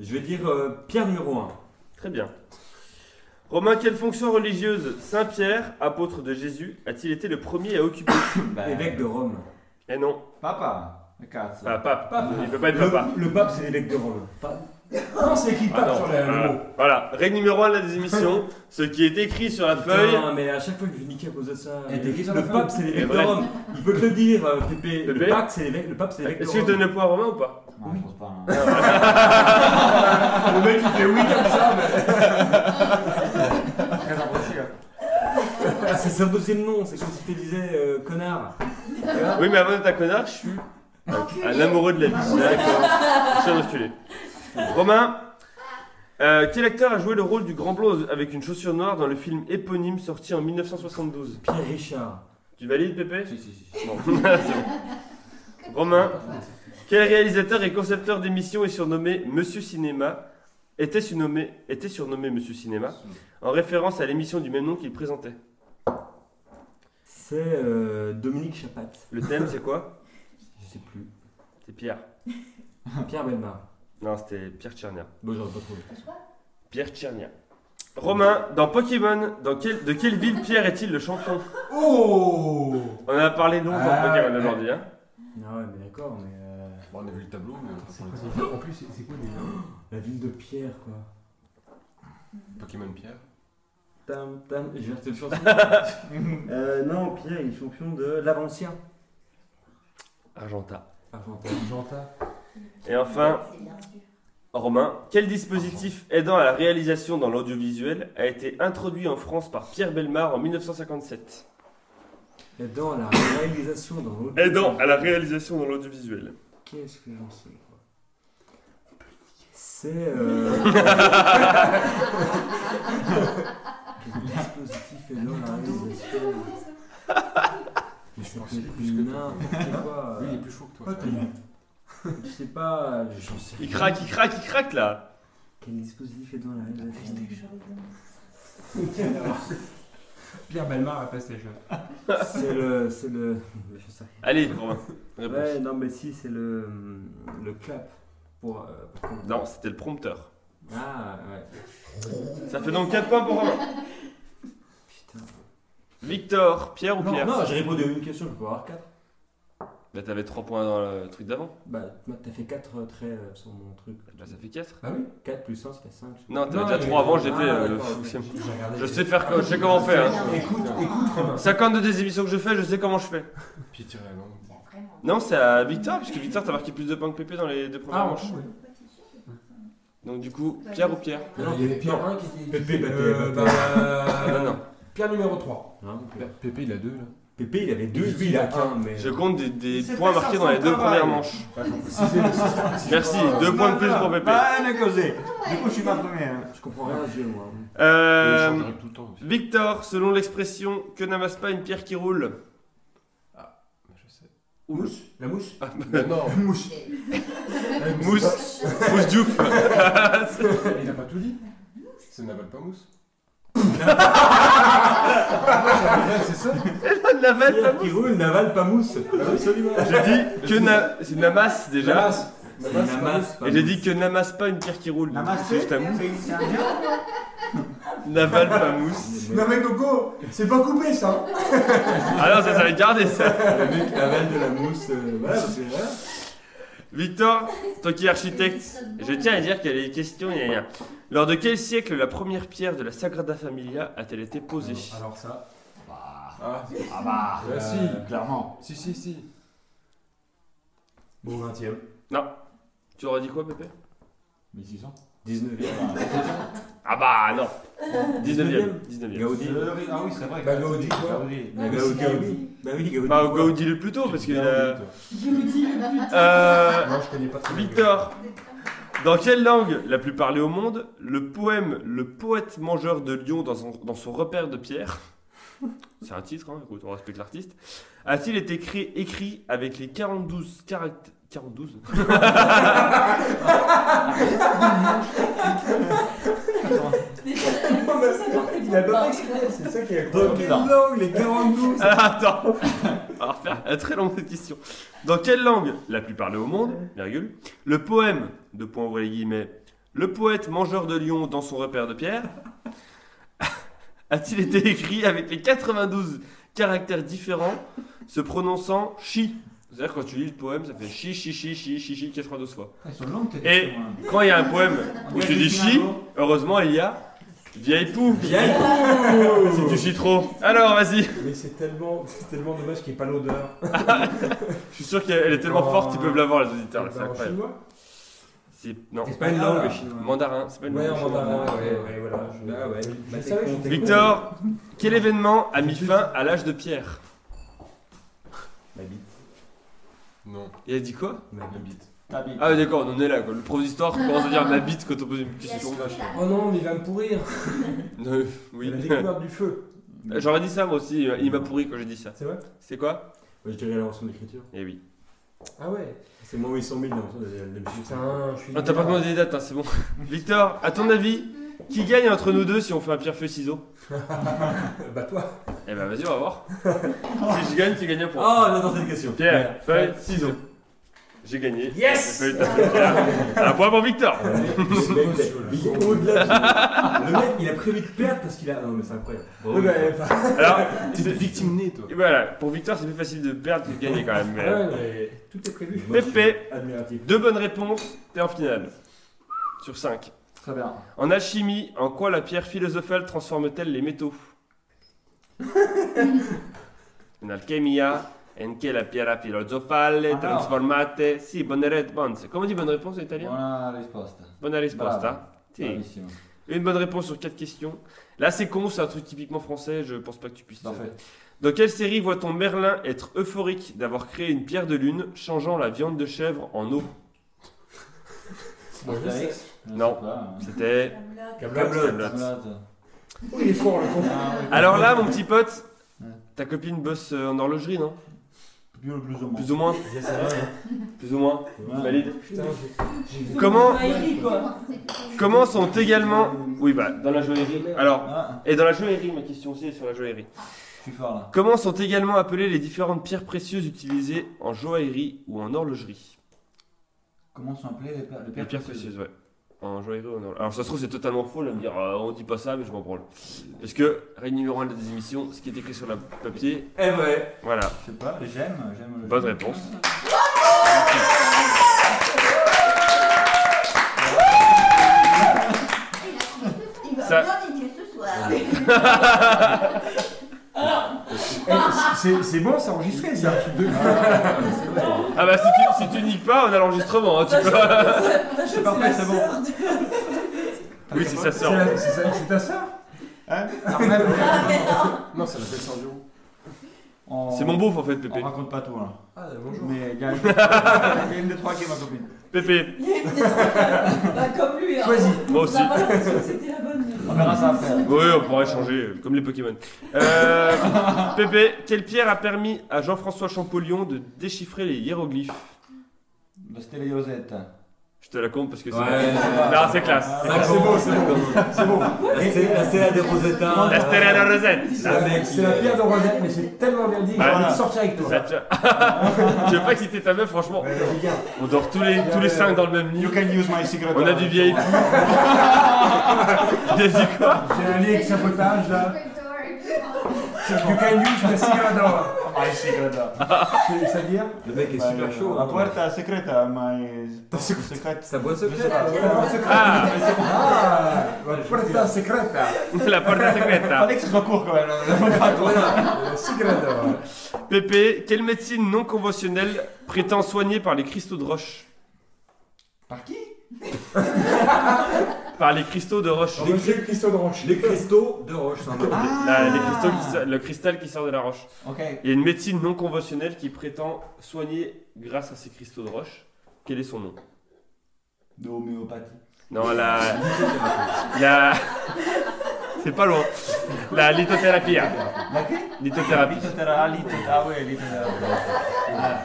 [SPEAKER 2] Je vais dire euh, Pierre numéro 1.
[SPEAKER 1] Très bien. Romain, quelle fonction religieuse Saint Pierre, apôtre de Jésus, a-t-il été le premier à occuper *coughs*
[SPEAKER 3] Ben,
[SPEAKER 2] Évêque de Rome.
[SPEAKER 1] Eh non,
[SPEAKER 3] Papa, ça.
[SPEAKER 1] ah, pape. Il peut pas être papa.
[SPEAKER 2] Le, le pape, c'est l'évêque de Rome.
[SPEAKER 4] Non, c'est écrit
[SPEAKER 1] Ah non,
[SPEAKER 4] sur le, le
[SPEAKER 1] voilà.
[SPEAKER 4] mot.
[SPEAKER 1] Voilà, règle numéro 1 de la désémission, ce qui est écrit sur la feuille.
[SPEAKER 2] Putain, mais à chaque fois que je vais niquer à cause de ça.
[SPEAKER 4] Elle était écrite sur
[SPEAKER 2] le
[SPEAKER 4] la feuille.
[SPEAKER 2] pape, c'est l'évêque de. Rome. Il peut te le dire, euh, Pépé.
[SPEAKER 1] Pépé
[SPEAKER 2] Le pape, c'est l'évêque, le pape, c'est l'évêque de
[SPEAKER 1] Est-ce que je
[SPEAKER 2] Rome.
[SPEAKER 1] donne le point à Romain ou pas?
[SPEAKER 3] Non, je pense pas. hein.
[SPEAKER 2] Le mec, il fait oui comme ça, mais.
[SPEAKER 4] Très apprécié.
[SPEAKER 2] Ah, c'est son deuxième nom, c'est comme si tu disais euh, connard.
[SPEAKER 1] Oui, mais avant d'être un connard, je suis un, un amoureux de la vie. D'accord. Je suis un enculé. Romain, euh, quel acteur a joué le rôle du grand blond avec une chaussure noire dans le film éponyme sorti en 1972
[SPEAKER 2] Pierre Richard.
[SPEAKER 1] Tu valides, Pépé?
[SPEAKER 3] Si, si, si.
[SPEAKER 1] Bon, *laughs* c'est bon. Romain, quel réalisateur et concepteur d'émissions est surnommé Monsieur Cinéma? Était surnommé, était surnommé Monsieur Cinéma? En référence à l'émission du même nom qu'il présentait
[SPEAKER 2] C'est euh, Dominique Chapat.
[SPEAKER 1] Le thème, c'est quoi?
[SPEAKER 2] Je sais plus.
[SPEAKER 1] C'est Pierre. *laughs*
[SPEAKER 2] Pierre Belmar.
[SPEAKER 1] Non, c'était Pierre Tchernia.
[SPEAKER 2] Bon, j'aurais pas trouvé.
[SPEAKER 1] Pierre Tchernia. Romain, dans Pokémon, dans quel- de quelle ville Pierre est-il le champion?
[SPEAKER 4] Oh
[SPEAKER 1] On en a parlé longtemps de
[SPEAKER 4] Ah,
[SPEAKER 1] Pokémon
[SPEAKER 4] ouais.
[SPEAKER 1] aujourd'hui. Hein
[SPEAKER 2] Ah ouais, mais d'accord, mais.
[SPEAKER 5] Bon, on a vu le tableau, mais on
[SPEAKER 4] C'est
[SPEAKER 5] va
[SPEAKER 4] quoi
[SPEAKER 5] pas
[SPEAKER 4] déjà En plus, c'est c'est quoi déjà
[SPEAKER 2] La ville de Pierre, quoi.
[SPEAKER 5] le Pokémon Pierre.
[SPEAKER 2] Tam, tam, je vais rester le chanson. *laughs* euh, non, Pierre, il est champion de l'Avancien.
[SPEAKER 1] Argenta.
[SPEAKER 2] Argentin.
[SPEAKER 4] Janta.
[SPEAKER 1] Et enfin, Romain, quel dispositif aidant à la réalisation dans l'audiovisuel a été introduit en France par Pierre Belmar en 1957
[SPEAKER 2] Aidant à la réalisation dans l'autre.
[SPEAKER 1] Aidant à la réalisation dans l'audiovisuel.
[SPEAKER 2] Qu'est-ce que j'en sais, quoi C'est. Euh... Quel dispositif réalisation Mais
[SPEAKER 5] Je
[SPEAKER 2] c'est plus
[SPEAKER 5] plus que toi.
[SPEAKER 2] quoi.
[SPEAKER 5] Lui, il est plus chaud que toi.
[SPEAKER 2] Je sais pas, j'en sais
[SPEAKER 1] Il craque, il craque, il craque là
[SPEAKER 2] Quel dispositif aidant à la réalisation
[SPEAKER 4] Pierre Belmar à PlayStation. *laughs*
[SPEAKER 2] C'est le. C'est le. Je sais rien.
[SPEAKER 1] Allez, Romain.
[SPEAKER 2] Ouais, non, mais si, c'est le. Le clap. Pour. euh, pour-
[SPEAKER 1] Non, c'était le prompteur.
[SPEAKER 2] Ah, ouais.
[SPEAKER 1] Ça fait donc 4 points pour Romain.
[SPEAKER 2] Putain.
[SPEAKER 1] Victor, Pierre ou
[SPEAKER 2] Non,
[SPEAKER 1] Pierre
[SPEAKER 2] non, j'ai répondu à une question, je peux avoir 4.
[SPEAKER 1] Bah t'avais 3 points dans le truc d'avant.
[SPEAKER 2] Bah, t'as fait 4 traits euh, sur mon truc.
[SPEAKER 1] Bah ça fait 4.
[SPEAKER 4] Bah oui.
[SPEAKER 2] 4 plus 1, ça fait 5.
[SPEAKER 1] Non, t'avais déjà
[SPEAKER 4] mais-
[SPEAKER 1] 3 avant, j'ai
[SPEAKER 2] Ah,
[SPEAKER 1] fait euh, le. Je sais faire, je sais comment faire. hein.
[SPEAKER 4] Écoute, écoute, Romain.
[SPEAKER 1] 52 des émissions que je fais, je sais comment je fais.
[SPEAKER 5] Puis langue.
[SPEAKER 1] Non, c'est à Victor, puisque Victor t'as marqué plus de points que Pépé dans les deux premières
[SPEAKER 4] Ah,
[SPEAKER 1] manches. Donc du coup, Pierre ou Pierre
[SPEAKER 4] Non, il y avait Pierre 1 qui était.
[SPEAKER 2] Pépé
[SPEAKER 4] Euh, bah, *laughs*
[SPEAKER 1] Non, non.
[SPEAKER 4] Pierre numéro 3.
[SPEAKER 2] Non,
[SPEAKER 5] Pépé, il a deux là.
[SPEAKER 2] Pépé, il avait deux,
[SPEAKER 5] Lui,
[SPEAKER 2] il a un, mais.
[SPEAKER 1] Je compte des, points marqués
[SPEAKER 3] ça
[SPEAKER 1] dans les deux
[SPEAKER 3] travail.
[SPEAKER 1] premières manches. Merci, deux points de plus pour Pépé.
[SPEAKER 3] Bah, on a causé. Du coup, je suis pas premier. hein.
[SPEAKER 2] Je comprends rien à moi.
[SPEAKER 1] Euh,
[SPEAKER 5] Il change tout le temps aussi.
[SPEAKER 1] Victor, selon l'expression que n'amasse pas une pierre qui roule?
[SPEAKER 5] Je sais.
[SPEAKER 4] Mousse La mousse *laughs*
[SPEAKER 5] Mais non, *laughs*
[SPEAKER 4] Mousse.
[SPEAKER 1] Mousse, mousse diouf. *laughs*
[SPEAKER 5] il a pas tout dit. C'est n'avale pas mousse. C'est ça
[SPEAKER 1] Naval, pas
[SPEAKER 2] Pierre qui roule, n'avale pas mousse. Absolument.
[SPEAKER 1] J'ai dit que na... c'est n'amasse déjà.
[SPEAKER 5] Namas.
[SPEAKER 2] C'est Namas, pas
[SPEAKER 1] Et j'ai
[SPEAKER 2] mousse.
[SPEAKER 1] dit que n'amasse pas une pierre qui roule. C'est juste un mousse.
[SPEAKER 3] c'est un jeu.
[SPEAKER 1] Naval, pas mousse.
[SPEAKER 4] Non mais Coco, c'est pas coupé ça
[SPEAKER 1] Ah non, ça, ça va gardé ça.
[SPEAKER 2] Le mec avale de la mousse. euh, Voilà.
[SPEAKER 1] Victor, toi qui es architecte, je tiens à dire qu'il y a des questions. gna. Lors de quel siècle la première pierre de la Sagrada Familia a-t-elle été posée?
[SPEAKER 4] Alors ça.
[SPEAKER 3] Bah,
[SPEAKER 5] Ah,
[SPEAKER 3] ah bah,
[SPEAKER 5] Bah,
[SPEAKER 3] euh,
[SPEAKER 5] si.
[SPEAKER 3] clairement.
[SPEAKER 5] si, si, si.
[SPEAKER 4] Bon, 20ème.
[SPEAKER 1] Tu aurais dit quoi, Pépé?
[SPEAKER 3] 1600.
[SPEAKER 2] 19ème.
[SPEAKER 1] Ah bah non 19ème. 19ème.
[SPEAKER 2] Gaudi.
[SPEAKER 3] Ah oui, c'est vrai.
[SPEAKER 4] Bah, Gaudi, quoi.
[SPEAKER 3] Gaudi.
[SPEAKER 2] Bah, Gaudi. Gaudi. Bah oui, Gaudi.
[SPEAKER 1] Bah. Gaudi le plus tôt parce a.
[SPEAKER 6] Gaudi.
[SPEAKER 1] Euh.
[SPEAKER 4] Non, je connais pas bien.
[SPEAKER 1] Dans quelle langue la plus parlée au monde le poème Le poète mangeur de lion dans son, dans son repère de pierre, *laughs* c'est un titre, hein, écoute, on respecte l'artiste, a-t-il été écrit, écrit avec les 42 caractères. 42 *laughs*
[SPEAKER 4] Il a pas c'est ça qui est
[SPEAKER 2] Dans
[SPEAKER 4] incroyable.
[SPEAKER 2] quelle langue les 42
[SPEAKER 1] Alors *laughs* attends, on va refaire la très longue question. Dans quelle langue la plus parlée au monde, virgule, le poème, de point ouvrir les guillemets, le poète mangeur de lion dans son repère de pierre, *laughs* a-t-il été écrit avec les 92 caractères différents se prononçant chi? C'est-à-dire quand tu lis le poème, ça fait chi, chi, chi, chi, chi, chi 92 fois.
[SPEAKER 3] Ils sont longues tes
[SPEAKER 1] Et-. Quand il y a un poème où tu dis chi, heureusement il y a vieille poux.
[SPEAKER 2] Vieille *laughs*
[SPEAKER 1] Si tu chies trop. Alors vas-y.
[SPEAKER 4] Mais c'est tellement, c'est tellement dommage qu'il n'y ait pas l'odeur. *laughs*
[SPEAKER 1] Je suis sûr qu'elle est tellement
[SPEAKER 4] Oh.
[SPEAKER 1] forte, ils peuvent l'avoir les auditeurs. là, C'est
[SPEAKER 4] Bah, en
[SPEAKER 1] incroyable.
[SPEAKER 4] chinois
[SPEAKER 1] C'est non.
[SPEAKER 2] C'est pas une langue,
[SPEAKER 3] Ah.
[SPEAKER 2] chinois.
[SPEAKER 1] Mandarin, c'est pas une
[SPEAKER 4] Ouais,
[SPEAKER 1] langue.
[SPEAKER 4] en mandarin, ouais, voilà.
[SPEAKER 2] Ah ouais.
[SPEAKER 4] je
[SPEAKER 2] Bah,
[SPEAKER 1] Victor, quel événement a mis fin à l'âge de pierre?
[SPEAKER 2] Ma bite.
[SPEAKER 5] Non.
[SPEAKER 1] Il a dit quoi?
[SPEAKER 2] Ma bite.
[SPEAKER 1] Ah d'accord, on en est là. Quoi. Le prof d'histoire commence à dire ma bite quand on pose une question.
[SPEAKER 4] Oh non, mais il va me pourrir. *laughs*
[SPEAKER 1] Euh, oui.
[SPEAKER 4] La découverte du feu.
[SPEAKER 1] J'aurais dit ça moi aussi. Il m'a pourri quand j'ai dit ça.
[SPEAKER 4] C'est vrai
[SPEAKER 1] C'est quoi
[SPEAKER 2] Ouais, je dirais l'invention de l'écriture.
[SPEAKER 1] Eh oui.
[SPEAKER 4] Ah ouais.
[SPEAKER 2] C'est moins 800 000 l'invention de la
[SPEAKER 4] Putain, je suis.
[SPEAKER 1] Ah, t'as pas demandé les dates, hein, c'est bon. *laughs* Victor, à ton avis, qui gagne entre nous deux si on fait un pierre feuille ciseaux *laughs*
[SPEAKER 4] Bah toi.
[SPEAKER 1] Eh ben vas-y, on va voir. si je gagne, tu gagnes un point.
[SPEAKER 2] Oh, j'adore cette question.
[SPEAKER 1] Pierre, feuille, ciseaux. J'ai gagné.
[SPEAKER 4] Yes.
[SPEAKER 1] Un point pour Victor.
[SPEAKER 2] Le mec, il a prévu de perdre parce qu'il a. Non, mais c'est incroyable. *laughs*
[SPEAKER 1] Alors,
[SPEAKER 5] T'es une victime née, toi.
[SPEAKER 1] Et voilà, pour Victor, c'est plus facile de perdre que de gagner quand même. mais, euh,
[SPEAKER 4] ouais, mais tout est prévu.
[SPEAKER 1] Pépé.
[SPEAKER 2] Admiratif.
[SPEAKER 1] Deux bonnes réponses, t'es en finale. Sur 5.
[SPEAKER 3] Très bien.
[SPEAKER 1] En alchimie, en quoi la pierre philosophale transforme-t-elle les métaux? *laughs* En alchimia, en che la pierra filosofale
[SPEAKER 3] Ah,
[SPEAKER 1] transformate... Sì, bonne réponse. Comment on dit bonne réponse en italien
[SPEAKER 3] Buona risposta.
[SPEAKER 1] Bonne risposta. Sì.
[SPEAKER 3] Bravissimo.
[SPEAKER 1] Une bonne réponse sur quatre questions. Là, c'est con, c'est un truc typiquement français, je pense pas que tu puisses...
[SPEAKER 3] Parfait.
[SPEAKER 1] Dans quelle série voit-on Merlin être euphorique d'avoir créé une pierre de lune changeant la viande de chèvre en eau?
[SPEAKER 3] Sais
[SPEAKER 1] Non.
[SPEAKER 3] hein.
[SPEAKER 1] C'était
[SPEAKER 4] Camelot. Oh, il est fort le con.
[SPEAKER 1] Alors là, mon petit pote, ta copine bosse euh, en horlogerie, non?
[SPEAKER 3] Plus ou plus ou moins.
[SPEAKER 1] Plus ou moins *laughs*
[SPEAKER 4] hein.
[SPEAKER 1] Plus ou moins
[SPEAKER 3] Ouais.
[SPEAKER 1] Valide. Comment, comment sont également... Oui, bah, dans la joaillerie. Alors,
[SPEAKER 3] Ah,
[SPEAKER 1] et dans la joaillerie, ma question aussi est sur la joaillerie.
[SPEAKER 3] je suis fort là.
[SPEAKER 1] Comment sont également appelées les différentes pierres précieuses utilisées en joaillerie ou en horlogerie?
[SPEAKER 3] Comment sont appelées les, pierres- les
[SPEAKER 1] Les
[SPEAKER 3] pierres
[SPEAKER 1] pierres précieuses, ouais. En. Alors, ça se trouve, c'est totalement faux, là, me dire, euh, on dit pas ça, mais je m'en branle. Parce que, règle numéro 1 de des émissions, ce qui est écrit sur le papier,
[SPEAKER 2] Eh ouais.
[SPEAKER 1] voilà.
[SPEAKER 3] Je sais pas, j'aime, j'aime le
[SPEAKER 1] Bonne réponse.
[SPEAKER 6] Il va
[SPEAKER 1] Ça-
[SPEAKER 6] bien niquer ce soir. *laughs* *laughs*
[SPEAKER 4] Eh, C'est c'est bon, c'est enregistré ça.
[SPEAKER 1] Ah bah si tu, si tu niques pas, on a l'enregistrement. hein, tu peux-
[SPEAKER 6] C'est
[SPEAKER 2] parfait, c'est bon.
[SPEAKER 1] Oui, c'est sa
[SPEAKER 4] C'est
[SPEAKER 1] sœur.
[SPEAKER 4] c'est c'est ta sœur
[SPEAKER 3] Hein
[SPEAKER 4] Armel
[SPEAKER 5] Non, c'est la belle Sandio.
[SPEAKER 3] On-
[SPEAKER 1] C'est mon beauf en fait, Pépé.
[SPEAKER 3] On raconte pas tout, hein.
[SPEAKER 5] Ah, bonjour.
[SPEAKER 3] Mais il y a une, il y a une des trois qui est ma copine.
[SPEAKER 1] Pépé,
[SPEAKER 6] Il y a une des trois- bah, comme lui. hein.
[SPEAKER 4] Choisis.
[SPEAKER 1] moi aussi.
[SPEAKER 6] c'était la bonne.
[SPEAKER 3] On verra ça après.
[SPEAKER 1] Oui, on pourrait changer, euh, comme les Pokémon. Euh, *laughs* Pépé, quelle pierre a permis à Jean-François Champollion de déchiffrer les hiéroglyphes?
[SPEAKER 3] Le stéléosette.
[SPEAKER 1] Je te la compte parce que c'est.
[SPEAKER 2] Ouais.
[SPEAKER 1] Non, c'est classe.
[SPEAKER 2] Ah, c'est beau, c'est beau. C'est beau. La Stella- La Stella des Rosetta.
[SPEAKER 1] La Stella de Rosette.
[SPEAKER 2] C'est
[SPEAKER 4] la pierre de Rosette, mais c'est tellement bien dit que j'ai envie de sortir avec toi. *laughs*
[SPEAKER 1] Je veux pas exciter ta meuf, franchement. On dort tous les, tous les cinq dans le même lit.
[SPEAKER 3] You can use my secret.
[SPEAKER 1] On a du vieil. Il a dit quoi?
[SPEAKER 4] J'ai un lit avec sabotage là. You can use the cigaretto.
[SPEAKER 3] My secret.
[SPEAKER 4] C'est- C'est-à-dire
[SPEAKER 2] Le mec est super chaud.
[SPEAKER 3] La puerta secreta, my secret.
[SPEAKER 2] Sa boîte secrète.
[SPEAKER 1] Ah
[SPEAKER 4] Ah, la puerta secreta.
[SPEAKER 1] La porta secreta.
[SPEAKER 3] Fallait que ce soit court quand même.
[SPEAKER 1] Pépé, quelle médecine non conventionnelle prétend soigner par les cristaux de roche?
[SPEAKER 3] Par qui? *laughs*
[SPEAKER 1] Par les cristaux de roche.
[SPEAKER 4] Les cristaux de roche.
[SPEAKER 2] Les cristaux de roche, c'est un nom.
[SPEAKER 1] La- les cristaux qui so- le cristal qui sort de la roche.
[SPEAKER 3] Ok.
[SPEAKER 1] Il y a une médecine non conventionnelle qui prétend soigner grâce à ces cristaux de roche. Quel est son nom?
[SPEAKER 3] De homéopathie.
[SPEAKER 1] Non, la. La. C'est pas loin. La lithothérapie. hein.
[SPEAKER 3] La qui
[SPEAKER 1] Lithothérapie.
[SPEAKER 3] Lithothérapie. Ah, lithothérapie. Ah ouais, lithothérapie. Ah.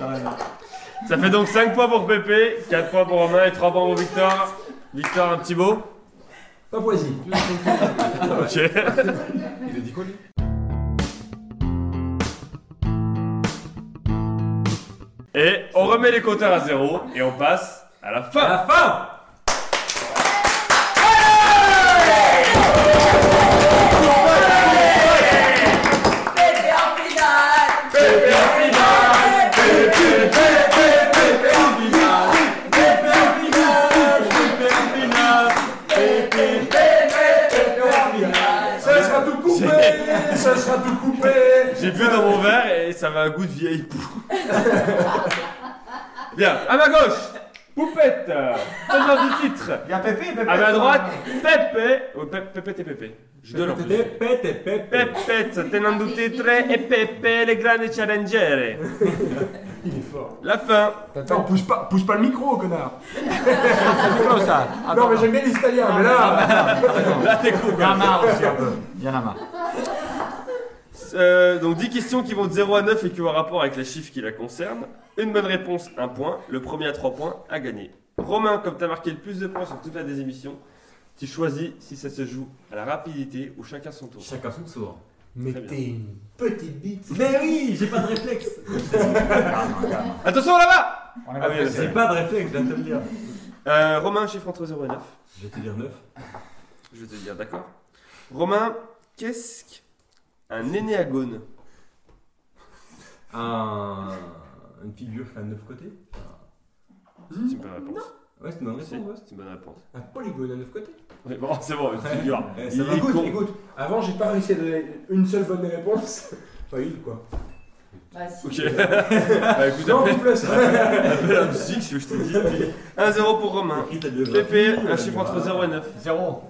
[SPEAKER 3] Raison.
[SPEAKER 1] Ça fait donc 5 points pour Pépé, 4 points pour Romain et 3 points pour Victor. Victor, un petit mot?
[SPEAKER 4] Papouasie. *laughs*
[SPEAKER 1] Ok.
[SPEAKER 5] Il a dit quoi lui?
[SPEAKER 1] Et on remet les compteurs à zéro et on passe à la
[SPEAKER 2] À
[SPEAKER 1] fin.
[SPEAKER 2] la fin
[SPEAKER 1] avait un goût de vieille poux. *laughs* Bien, à ma gauche, Poupette, teneur du titre.
[SPEAKER 3] Il y a Pépé, Pépé.
[SPEAKER 1] À ma droite, Pepe. Oh, Pe- Pepe et Pepe. Je donne en plus.
[SPEAKER 2] Pépette.
[SPEAKER 1] Pepe, tenant du titre et Pepe, les grands challengers.
[SPEAKER 4] Il est fort.
[SPEAKER 1] La fin.
[SPEAKER 4] Attends, pousse pas, pousse pas le micro, connard.
[SPEAKER 3] C'est le micro ça.
[SPEAKER 4] non, mais j'aime bien les Italiens, mais là.
[SPEAKER 1] Là, t'es con.
[SPEAKER 3] Il y en a marre aussi un peu. Il y en a marre.
[SPEAKER 1] Euh, donc 10 questions qui vont de 0 à 9 et qui ont un rapport avec les chiffres qui la concernent. Une bonne réponse, un point. Le premier à 3 points à gagner. Romain, comme tu as marqué le plus de points sur toute la des émissions, tu choisis si ça se joue à la rapidité ou chacun son tour.
[SPEAKER 2] Chacun son tour.
[SPEAKER 4] Mais t'es une petite bite.
[SPEAKER 2] Mais oui, j'ai pas de réflexe. *laughs*
[SPEAKER 1] Attention là-bas Ah oui,
[SPEAKER 2] J'ai pas de réflexe, je viens de te le dire.
[SPEAKER 1] euh, Romain, chiffre entre 0 et 9.
[SPEAKER 2] Je vais te dire 9.
[SPEAKER 1] Je vais te dire, d'accord. Romain, qu'est-ce qu'un énéagone
[SPEAKER 2] Un... Une figure qui a 9 côtés.
[SPEAKER 1] C'est une bonne réponse.
[SPEAKER 2] Ouais, c'est une bonne
[SPEAKER 1] Si,
[SPEAKER 2] réponse, ouais.
[SPEAKER 1] C'est une bonne réponse.
[SPEAKER 4] Un polygone à 9 côtés.
[SPEAKER 1] Ouais, bon, c'est bon, une figure.
[SPEAKER 2] Eh, ça
[SPEAKER 1] Il
[SPEAKER 2] va.
[SPEAKER 1] est
[SPEAKER 4] Écoute,
[SPEAKER 1] con.
[SPEAKER 4] écoute. Avant, j'ai pas réussi à donner une seule bonne réponse. Pas une, quoi.
[SPEAKER 6] Bah si.
[SPEAKER 1] Ok. *laughs* bah écoute,
[SPEAKER 4] Non,
[SPEAKER 1] appelle, un psy, si je te dis. puis 1-0 pour Romain. Pépé, un chiffre entre 0 et 9.
[SPEAKER 3] Zéro.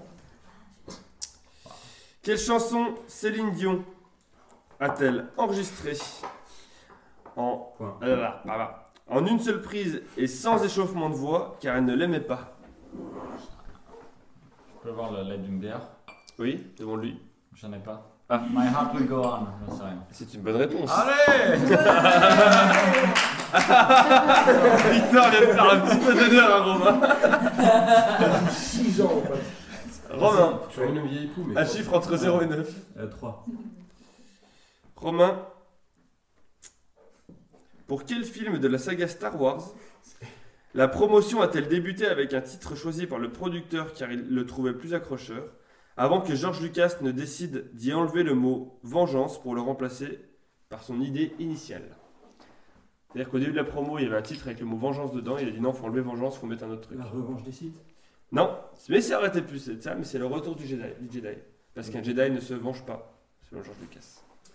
[SPEAKER 1] Quelle chanson Céline Dion a-t-elle enregistrée en,
[SPEAKER 2] Point.
[SPEAKER 1] Là là, là. en une seule prise et sans échauffement de voix car elle ne l'aimait pas
[SPEAKER 3] Je peux voir la lettre d'une bière.
[SPEAKER 1] Oui, devant lui.
[SPEAKER 3] J'en ai pas.
[SPEAKER 1] Ah.
[SPEAKER 3] My heart will go on. J'en sais rien.
[SPEAKER 1] C'est une bonne réponse.
[SPEAKER 3] Allez *laughs*
[SPEAKER 1] Victor vient de faire un petit peu d'honneur à Romain.
[SPEAKER 4] 6 ans, en fait.
[SPEAKER 1] Romain,
[SPEAKER 5] une vieille mais.
[SPEAKER 1] un chiffre entre 0 et 9.
[SPEAKER 2] Euh, 3.
[SPEAKER 1] Romain, pour quel film de la saga Star Wars la promotion a-t-elle débuté avec un titre choisi par le producteur car il le trouvait plus accrocheur, avant que George Lucas ne décide d'y enlever le mot vengeance pour le remplacer par son idée initiale? C'est-à-dire qu'au début de la promo, il y avait un titre avec le mot vengeance dedans, il a dit non, faut enlever vengeance, faut mettre un autre truc.
[SPEAKER 2] La revanche des sites.
[SPEAKER 1] Non, mais ça aurait été plus c'est ça, mais c'est le retour du Jedi. Du Jedi. Parce qu'un Jedi ne se venge pas, selon George Lucas.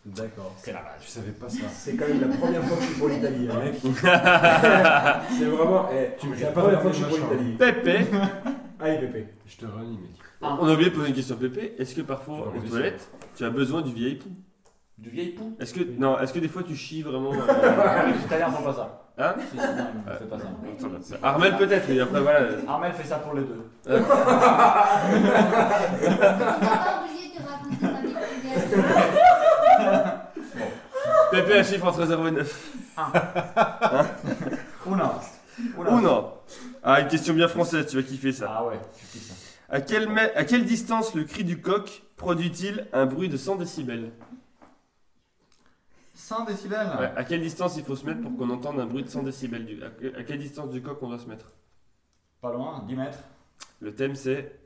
[SPEAKER 2] D'accord.
[SPEAKER 3] C'est la.
[SPEAKER 5] Tu savais pas ça.
[SPEAKER 3] C'est quand même la première fois que je suis pour l'Italie, hein, mec. *laughs* c'est vraiment. eh,
[SPEAKER 5] Tu me
[SPEAKER 3] c'est la
[SPEAKER 5] pas
[SPEAKER 3] première
[SPEAKER 5] de
[SPEAKER 3] fois que je suis pour
[SPEAKER 5] machin.
[SPEAKER 3] l'Italie.
[SPEAKER 1] Pépé, *laughs*
[SPEAKER 3] Allez, Pépé.
[SPEAKER 5] Je te renie, mec.
[SPEAKER 1] on a oublié de poser une question Pépé. Est-ce que parfois, aux toilettes, tu as besoin du vieil époux
[SPEAKER 3] Du vieil pou?
[SPEAKER 1] Est-ce que, non, est-ce que des fois tu chies vraiment euh,
[SPEAKER 3] Italiens font pas ça.
[SPEAKER 1] Hein
[SPEAKER 3] Si, non, ils ne font pas ça.
[SPEAKER 1] Armel peut-être, mais après voilà.
[SPEAKER 3] Armel fait ça pour les deux. *laughs* *laughs*
[SPEAKER 7] Tu n'as pas obligé de raconter ma vie privée.
[SPEAKER 1] Pépé un chiffre entre 0 et 9.
[SPEAKER 3] Ou non.
[SPEAKER 1] Ou non Ah, une question bien française, tu vas kiffer ça.
[SPEAKER 3] Ah ouais, je kiffe ça.
[SPEAKER 1] À quelle, ma- à quelle distance le cri du coq produit-il un bruit de 100 décibels?
[SPEAKER 3] 100 décibels
[SPEAKER 1] Ouais, À quelle distance il faut se mettre pour qu'on entende un bruit de 100 décibels du... à, que- à quelle distance du coq on doit se mettre?
[SPEAKER 3] Pas loin, 10 mètres.
[SPEAKER 1] Le thème c'est...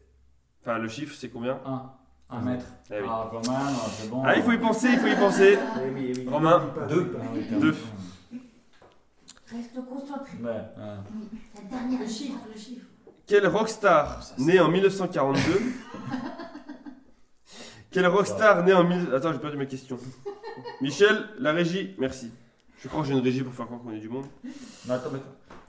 [SPEAKER 1] Enfin, le chiffre c'est combien?
[SPEAKER 3] 1. 1 mètre.
[SPEAKER 1] Ah oui.
[SPEAKER 3] Ah, quand même, c'est bon.
[SPEAKER 1] Ah, il faut y penser, il faut y penser.
[SPEAKER 3] Oui, oui, oui.
[SPEAKER 1] Romain.
[SPEAKER 3] Deux.
[SPEAKER 1] Deux.
[SPEAKER 6] Reste concentré.
[SPEAKER 3] Ouais, ouais.
[SPEAKER 7] La dernière
[SPEAKER 6] Le chiffre, le chiffre.
[SPEAKER 1] Quel rockstar né en 1942 *laughs* Quel rockstar né en... mille- Attends, j'ai perdu ma question. Michel, la régie, merci. Je crois que j'ai une régie pour faire croire qu'on est du monde.
[SPEAKER 3] Mais attends, mais.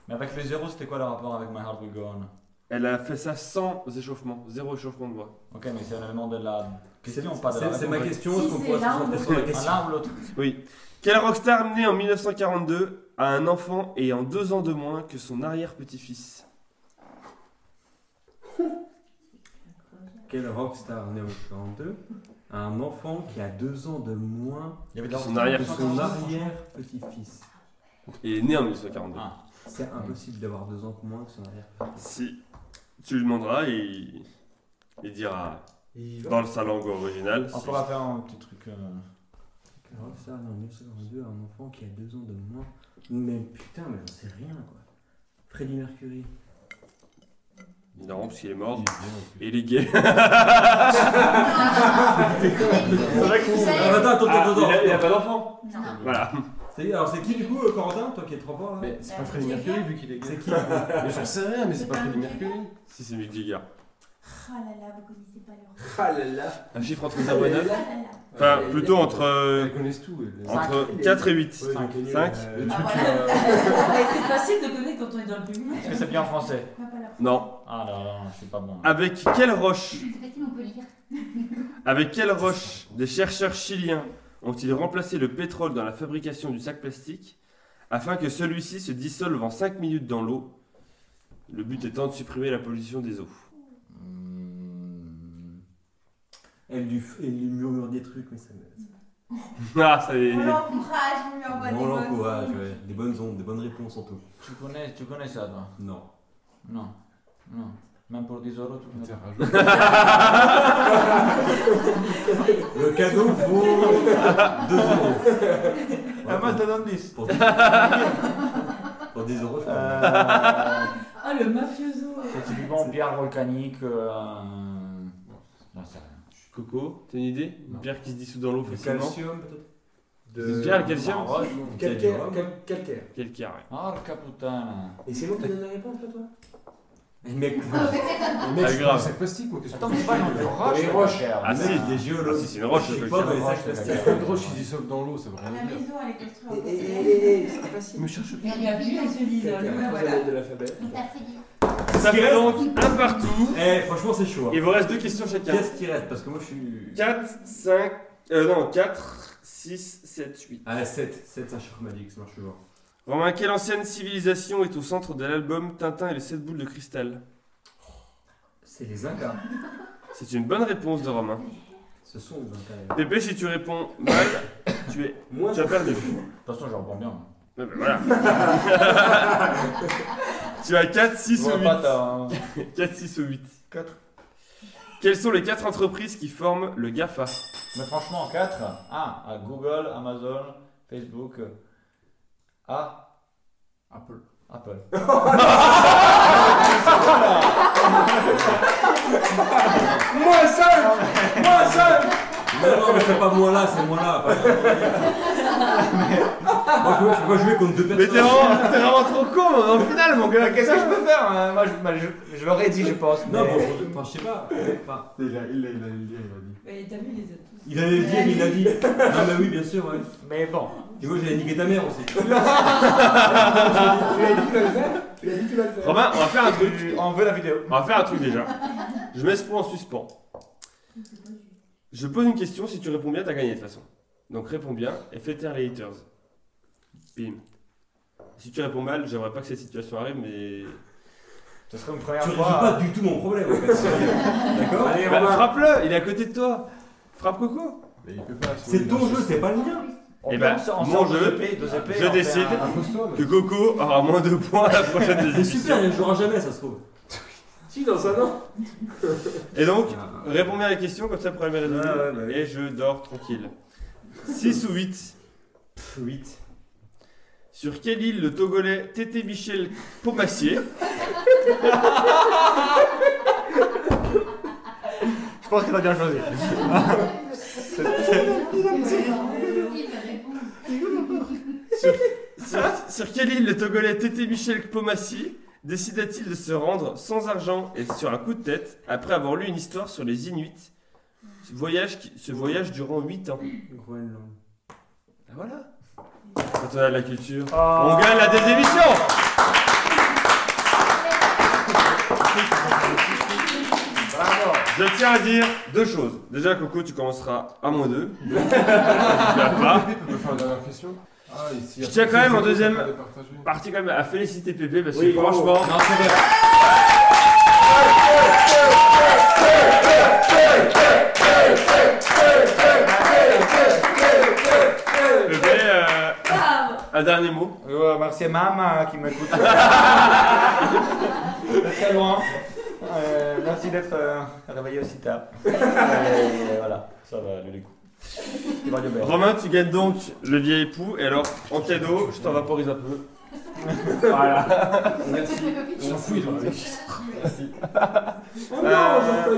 [SPEAKER 3] Mais avec les zéros, c'était quoi le rapport avec My Heart Will Go On
[SPEAKER 1] Elle a fait ça sans échauffement, zéro échauffement de voix.
[SPEAKER 3] Ok, mais c'est un élément de la question, pas de la
[SPEAKER 2] c'est- c'est ma
[SPEAKER 3] réponse.
[SPEAKER 2] question,
[SPEAKER 6] Si,
[SPEAKER 2] est-ce qu'on
[SPEAKER 6] c'est
[SPEAKER 2] pourrait se concentrer sur la
[SPEAKER 3] Ah,
[SPEAKER 2] question
[SPEAKER 3] l'un ou l'autre
[SPEAKER 1] Oui. Quel rockstar né en 1942 a un enfant ayant deux ans de moins que son arrière-petit-fils?
[SPEAKER 2] Quel rockstar né en 42 a *laughs* un enfant qui a deux ans de moins
[SPEAKER 3] Il y avait de
[SPEAKER 1] Son
[SPEAKER 3] la rockstar
[SPEAKER 1] arrière-
[SPEAKER 2] que son
[SPEAKER 3] 1942.
[SPEAKER 2] arrière-petit-fils
[SPEAKER 1] Il est né en 1942.
[SPEAKER 3] Ah.
[SPEAKER 2] C'est impossible d'avoir deux ans de moins que son arrière
[SPEAKER 1] Si tu lui demanderas, il, il dira
[SPEAKER 3] Il
[SPEAKER 1] dans sa langue originale.
[SPEAKER 3] On
[SPEAKER 1] si-
[SPEAKER 3] pourra faire un petit truc. euh,
[SPEAKER 2] Quel rockstar né en 1942 a un enfant qui a deux ans de moins Mais putain, mais j'en sais rien quoi. Freddie Mercury.
[SPEAKER 1] Non, parce qu'il est mort.
[SPEAKER 5] Il est
[SPEAKER 1] gay. *laughs*
[SPEAKER 7] C'est vrai
[SPEAKER 2] Ah, attends, attends, attends, attends.
[SPEAKER 1] il, a, il a pas d'enfant.
[SPEAKER 7] Non.
[SPEAKER 1] Voilà.
[SPEAKER 2] C'est- Alors c'est qui du coup, euh, Corentin Toi qui es trop fort là
[SPEAKER 5] Mais c'est pas Freddie Mercury vu qu'il est
[SPEAKER 2] C'est
[SPEAKER 5] gay.
[SPEAKER 2] qui *laughs*
[SPEAKER 5] Mais j'en sais rien, mais c'est pas Freddie Mercury.
[SPEAKER 1] Si c'est Mick Jagger.
[SPEAKER 6] Ah là là, vous connaissez pas leur.
[SPEAKER 3] Ah là là.
[SPEAKER 1] Un chiffre entre 0 et 9
[SPEAKER 6] Ah là là.
[SPEAKER 1] Enfin, plutôt entre, euh,
[SPEAKER 5] Elles connaissent tout. elles.
[SPEAKER 1] entre 4 et 8.
[SPEAKER 3] Cinq.
[SPEAKER 1] Cinq
[SPEAKER 5] Le
[SPEAKER 6] Ah voilà.
[SPEAKER 5] euh, *laughs*
[SPEAKER 6] c'est facile de connaître quand on est dans le public.
[SPEAKER 3] Est-ce que c'est bien en français
[SPEAKER 1] Non.
[SPEAKER 3] Ah là là, je suis pas bon.
[SPEAKER 1] Avec quelle roche
[SPEAKER 7] C'est facile, on peut lire. *laughs*
[SPEAKER 1] Avec quelle roche des chercheurs chiliens ont-ils remplacé le pétrole dans la fabrication du sac plastique afin que celui-ci se dissolve en 5 minutes dans l'eau? Le but étant de supprimer la pollution des eaux.
[SPEAKER 3] Hmm.
[SPEAKER 2] Elle lui, elle lui murmure des trucs, mais ça me. *laughs*
[SPEAKER 1] Ah, ça y est.
[SPEAKER 6] On l'encourage, on lui envoie des
[SPEAKER 2] On
[SPEAKER 6] bonnes
[SPEAKER 2] l'encourage, ouais. Des bonnes ondes, des bonnes réponses en tout.
[SPEAKER 3] Tu connais, tu connais ça, toi?
[SPEAKER 2] Non.
[SPEAKER 3] Non. Non. Même pour 10 euros, tu connais
[SPEAKER 5] rageux. *laughs*
[SPEAKER 2] Le cadeau vaut 2 euros.
[SPEAKER 3] Ah, moi, je te donne 10.
[SPEAKER 2] Pour 10, *laughs* pour 10 euros, je crois.
[SPEAKER 3] Euh,
[SPEAKER 6] Ah, le mafioso.
[SPEAKER 3] c'est typiquement pierre volcanique. Euh, non, c'est rien.
[SPEAKER 1] Coco, t'as une idée Une pierre qui se dissout dans l'eau
[SPEAKER 2] Le
[SPEAKER 1] facilement
[SPEAKER 2] calcium peut-être
[SPEAKER 1] Une pierre, le calcium
[SPEAKER 3] Ah, ouais.
[SPEAKER 2] Calcaire. Calcaire.
[SPEAKER 3] Calcaire.
[SPEAKER 1] Quel carré
[SPEAKER 3] Porca puttana.
[SPEAKER 2] Et c'est bon, tu donnes la réponse là, toi mec, *laughs*
[SPEAKER 5] Mais
[SPEAKER 1] Ah,
[SPEAKER 5] mec,
[SPEAKER 1] grave.
[SPEAKER 5] sac plastique, moi. Qu'est-ce que
[SPEAKER 3] Attends,
[SPEAKER 5] tu
[SPEAKER 3] mais c'est pas les roches. calcaire.
[SPEAKER 1] Ah, si.
[SPEAKER 2] mec, il est
[SPEAKER 1] Ah,
[SPEAKER 2] géologue.
[SPEAKER 1] si, c'est une roche, calcaire.
[SPEAKER 2] pas
[SPEAKER 3] Roche,
[SPEAKER 2] sacs plastiques.
[SPEAKER 5] Une roche qui se dissolve dans l'eau, ça veut
[SPEAKER 6] la
[SPEAKER 5] dire.
[SPEAKER 6] maison, elle est construite.
[SPEAKER 2] Et, et, et, et, c'était facile.
[SPEAKER 5] Me cherche
[SPEAKER 6] Il y a se voilà.
[SPEAKER 2] de l'alphabet.
[SPEAKER 7] Il t'a fait dire.
[SPEAKER 1] Ça fait donc un partout.
[SPEAKER 2] Eh, franchement, c'est chaud. hein.
[SPEAKER 1] Il vous reste deux questions chacun.
[SPEAKER 2] Qu'est-ce qui reste? Parce que moi, je suis.
[SPEAKER 1] 4, 5, euh, non, 4, 6, 7, 8.
[SPEAKER 2] Ah, 7. 7, c'est un chiffre magique, ça marche toujours.
[SPEAKER 1] Romain, quelle ancienne civilisation est au centre de l'album Tintin et les 7 boules de cristal
[SPEAKER 2] C'est les Incas. *laughs*
[SPEAKER 1] C'est une bonne réponse de Romain.
[SPEAKER 2] Ce sont les Incas.
[SPEAKER 1] Pépé, si tu réponds mal, tu, es,
[SPEAKER 2] Moi,
[SPEAKER 1] tu as perdu.
[SPEAKER 3] De toute façon, je réponds bien.
[SPEAKER 1] Ouais, ben voilà. *laughs* tu as 4, 6 ou 8. 4, 6 ou 8.
[SPEAKER 3] 4.
[SPEAKER 1] Quelles sont les 4 entreprises qui forment le GAFA
[SPEAKER 3] Mais franchement, 4. Ah, à Google, Amazon, Facebook. Ah,
[SPEAKER 5] Apple.
[SPEAKER 3] Apple. *laughs*
[SPEAKER 2] Moi seul Moi seul Non, non, mais c'est pas moi là, c'est moi là. *laughs* Moi, je peux, pas jouer contre deux
[SPEAKER 1] Mais
[SPEAKER 2] personnes.
[SPEAKER 1] t'es vraiment, t'es vraiment trop con dans le final, mon gars.
[SPEAKER 3] Qu'est-ce que je peux faire hein? Moi, je, je- je l'aurais dit, je pense.
[SPEAKER 2] Non,
[SPEAKER 3] mais-
[SPEAKER 2] bon, je- enfin, je sais pas. Enfin,
[SPEAKER 5] Il l'a il l'a- il il l'a dit.
[SPEAKER 6] Mais t'as vu, il les a tous.
[SPEAKER 2] il allait le dire, il l'a dit. Ah, bah oui, bien sûr, ouais.
[SPEAKER 3] Mais bon.
[SPEAKER 2] Tu vois, j'allais niquer ta mère aussi. *laughs*
[SPEAKER 3] Tu l'as dit, tu vas le faire? Tu l'as dit, tu vas le faire.
[SPEAKER 1] Romain, on va faire un truc.
[SPEAKER 3] On veut la vidéo.
[SPEAKER 1] On va faire un truc déjà. Je mets ce point en suspens. Je pose une question, si tu réponds bien, t'as gagné de toute façon. Donc réponds bien et fais taire les haters. Bim. Si tu réponds mal, j'aimerais pas que cette situation arrive, mais.
[SPEAKER 3] Ce serait une première
[SPEAKER 2] Tu
[SPEAKER 3] fois.
[SPEAKER 2] résous pas du tout mon problème, en fait. *laughs* D'accord
[SPEAKER 3] Allez,
[SPEAKER 1] Bah, frappe-le, il est à côté de toi. Frappe Coco.
[SPEAKER 5] Mais il peut pas.
[SPEAKER 2] C'est ton jeu, c'est pas le mien.
[SPEAKER 1] Eh ben, mon jeu, je décide.
[SPEAKER 3] un-
[SPEAKER 1] Que Coco aura moins de points à la prochaine des
[SPEAKER 2] C'est super, il jouera jamais, ça se trouve.
[SPEAKER 4] Si, dans un an.
[SPEAKER 1] Et donc, réponds bien à la question, comme ça le problème est résolu.
[SPEAKER 3] Ouais, ouais, bah oui.
[SPEAKER 1] Et je dors tranquille. 6 ou 8
[SPEAKER 3] 8.
[SPEAKER 1] Sur quelle île le Togolais Tété Michel Pomassier
[SPEAKER 3] Je pense qu'il a bien choisi.
[SPEAKER 1] sur, sur quelle île le Togolais Tété Michel Pomassier décida-t-il de se rendre sans argent et sur un coup de tête après avoir lu une histoire sur les Inuits? Ce voyage, qui- ce voyage durant 8 ans.
[SPEAKER 2] Groenland.
[SPEAKER 1] Ah, voilà. Quand on a de la culture,
[SPEAKER 3] Oh.
[SPEAKER 1] on gagne la des émissions
[SPEAKER 3] Bravo.
[SPEAKER 1] Je tiens à dire deux choses. Déjà, Coco, tu commenceras à moins 2. tu l'as pas.
[SPEAKER 5] Pépé peut faire une dernière question Ah, ici.
[SPEAKER 1] Je tiens quand même en deuxième
[SPEAKER 5] c'est partagé.
[SPEAKER 1] Parti quand même à féliciter Pépé parce que
[SPEAKER 2] Oui,
[SPEAKER 1] franchement,
[SPEAKER 2] Non, c'est vrai.
[SPEAKER 1] Un dernier mot?
[SPEAKER 3] Ouais, merci à maman qui m'écoute. *laughs* Très loin. Euh, merci d'être euh, réveillé aussi tard. *laughs* Et voilà, ça va, le coup. Tu vas du beurre.
[SPEAKER 1] Romain, tu gagnes donc le vieil époux. Et alors, en cadeau, je t'en vaporise un peu. *laughs*
[SPEAKER 3] Voilà.
[SPEAKER 5] On s'en fout, ils ont dit.
[SPEAKER 1] Merci.
[SPEAKER 4] Oh non,
[SPEAKER 1] Euh,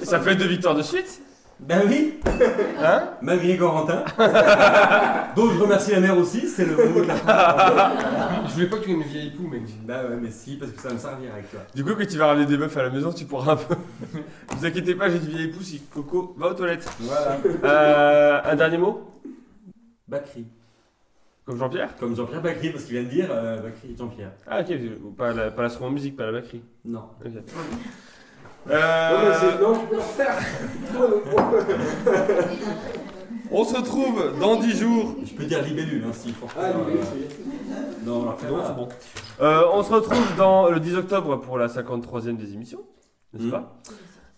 [SPEAKER 4] j'en.
[SPEAKER 1] Ça fait deux victoires de suite.
[SPEAKER 2] Ben oui, *laughs*
[SPEAKER 1] Hein
[SPEAKER 2] malgré Corentin. *laughs* Donc je remercie la mère aussi, c'est le mot de la fin. *laughs*
[SPEAKER 5] Je voulais pas que tu gagnes le vieil époux, mec.
[SPEAKER 2] Bah ouais, mais si, parce que ça va me servir avec toi.
[SPEAKER 1] Du coup, quand tu vas ramener des meufs à la maison, tu pourras un peu. vous inquiétez pas, j'ai du vieil époux si Coco va aux toilettes.
[SPEAKER 2] Voilà.
[SPEAKER 1] Euh, un dernier mot?
[SPEAKER 2] Bakri.
[SPEAKER 1] Comme Jean-Pierre?
[SPEAKER 2] Comme Jean-Pierre Bakri, parce qu'il vient de dire euh, Bakri Jean-Pierre.
[SPEAKER 1] Ah, ok, pas la, pas la seconde musique, pas la baquerie.
[SPEAKER 2] Non.
[SPEAKER 1] Ok. Euh,
[SPEAKER 4] non, *laughs*
[SPEAKER 1] on se retrouve dans 10 jours.
[SPEAKER 2] Je peux dire libellule, hein, si.
[SPEAKER 4] Ah,
[SPEAKER 2] euh,
[SPEAKER 4] c'est-
[SPEAKER 2] Non, alors,
[SPEAKER 1] Non, c'est bon. Euh, on se retrouve dans le 10 octobre pour la 53e des émissions, n'est-ce
[SPEAKER 2] Mm.
[SPEAKER 1] pas?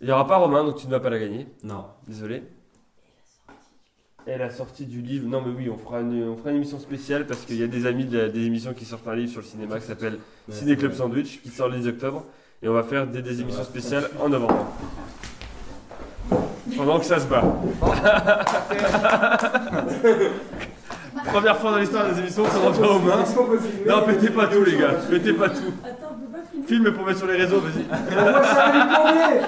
[SPEAKER 1] Il n'y aura pas Romain, donc tu ne vas pas la gagner.
[SPEAKER 2] Non.
[SPEAKER 1] Désolé. Et la sortie du livre, non mais oui, on fera une, on fera une émission spéciale parce qu'il y a des amis de- des émissions qui sortent un livre sur le cinéma qui s'appelle
[SPEAKER 2] Ouais,
[SPEAKER 1] Ciné Club. Sandwich qui sort le 10 octobre et on va faire des, des émissions spéciales en novembre. Pendant que ça se bat. *laughs* Première fois dans l'histoire des émissions qu'on revient aux mains. Non, pétez pas tout les gars, pétez pas tout.
[SPEAKER 6] Attends, on peut pas filmer.
[SPEAKER 1] Filme pour mettre sur les réseaux, vas-y.
[SPEAKER 4] On voit ça rien de plombier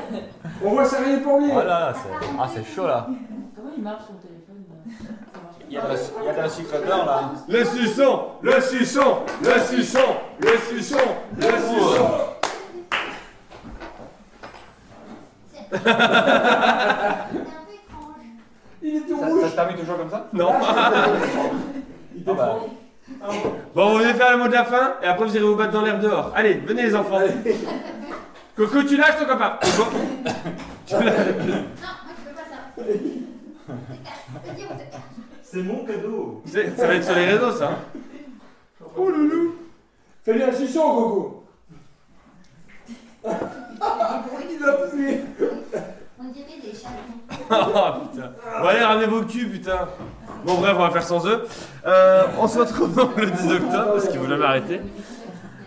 [SPEAKER 4] On voit ça rien de plombier
[SPEAKER 3] Voilà, c'est ah, c'est chaud là.
[SPEAKER 6] Comment il marche son téléphone Ça
[SPEAKER 3] Il y a de la, il y a de la sucre d'or là.
[SPEAKER 1] Le suçon, le suçon, le suçon, le suçon, le suçon.
[SPEAKER 4] Il est tout
[SPEAKER 3] Ça,
[SPEAKER 4] rouge
[SPEAKER 3] ça se termine toujours comme ça?
[SPEAKER 1] Non.
[SPEAKER 4] Il
[SPEAKER 3] Ah bah.
[SPEAKER 1] Bon, vous venez faire le mot de la fin et après vous irez vous battre dans l'air dehors. Allez, venez les enfants. Coco, tu lâches ton copain. Coco. Tu lâches.
[SPEAKER 2] C'est mon cadeau.
[SPEAKER 1] Ça va être sur les réseaux, ça. Oh loulou.
[SPEAKER 4] Fais-lui un suçon, Coco Il a poussé
[SPEAKER 7] On dirait des chatons.
[SPEAKER 1] Oh putain. Bon, allez, ramenez vos culs, putain. Bon, bref, on va faire sans eux. Euh, on se retrouve donc le 10 octobre, parce qu'ils vont jamais arrêter.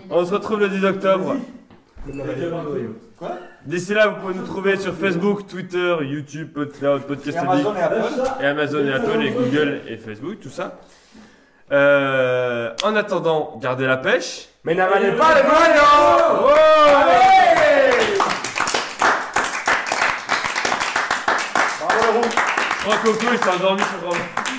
[SPEAKER 1] On se retrouve le 10 octobre. D'ici là, vous pouvez nous trouver sur Facebook, Twitter, YouTube, PodCloud, Podcast
[SPEAKER 3] et Apple.
[SPEAKER 1] et Amazon et Apple et Google et Facebook, tout ça. Euh, en attendant, gardez la pêche.
[SPEAKER 4] Mais n'avalez pas les moignons
[SPEAKER 1] Ouais
[SPEAKER 3] Bravo le roux.
[SPEAKER 1] Oh Coco, il s'est endormi sur Romain.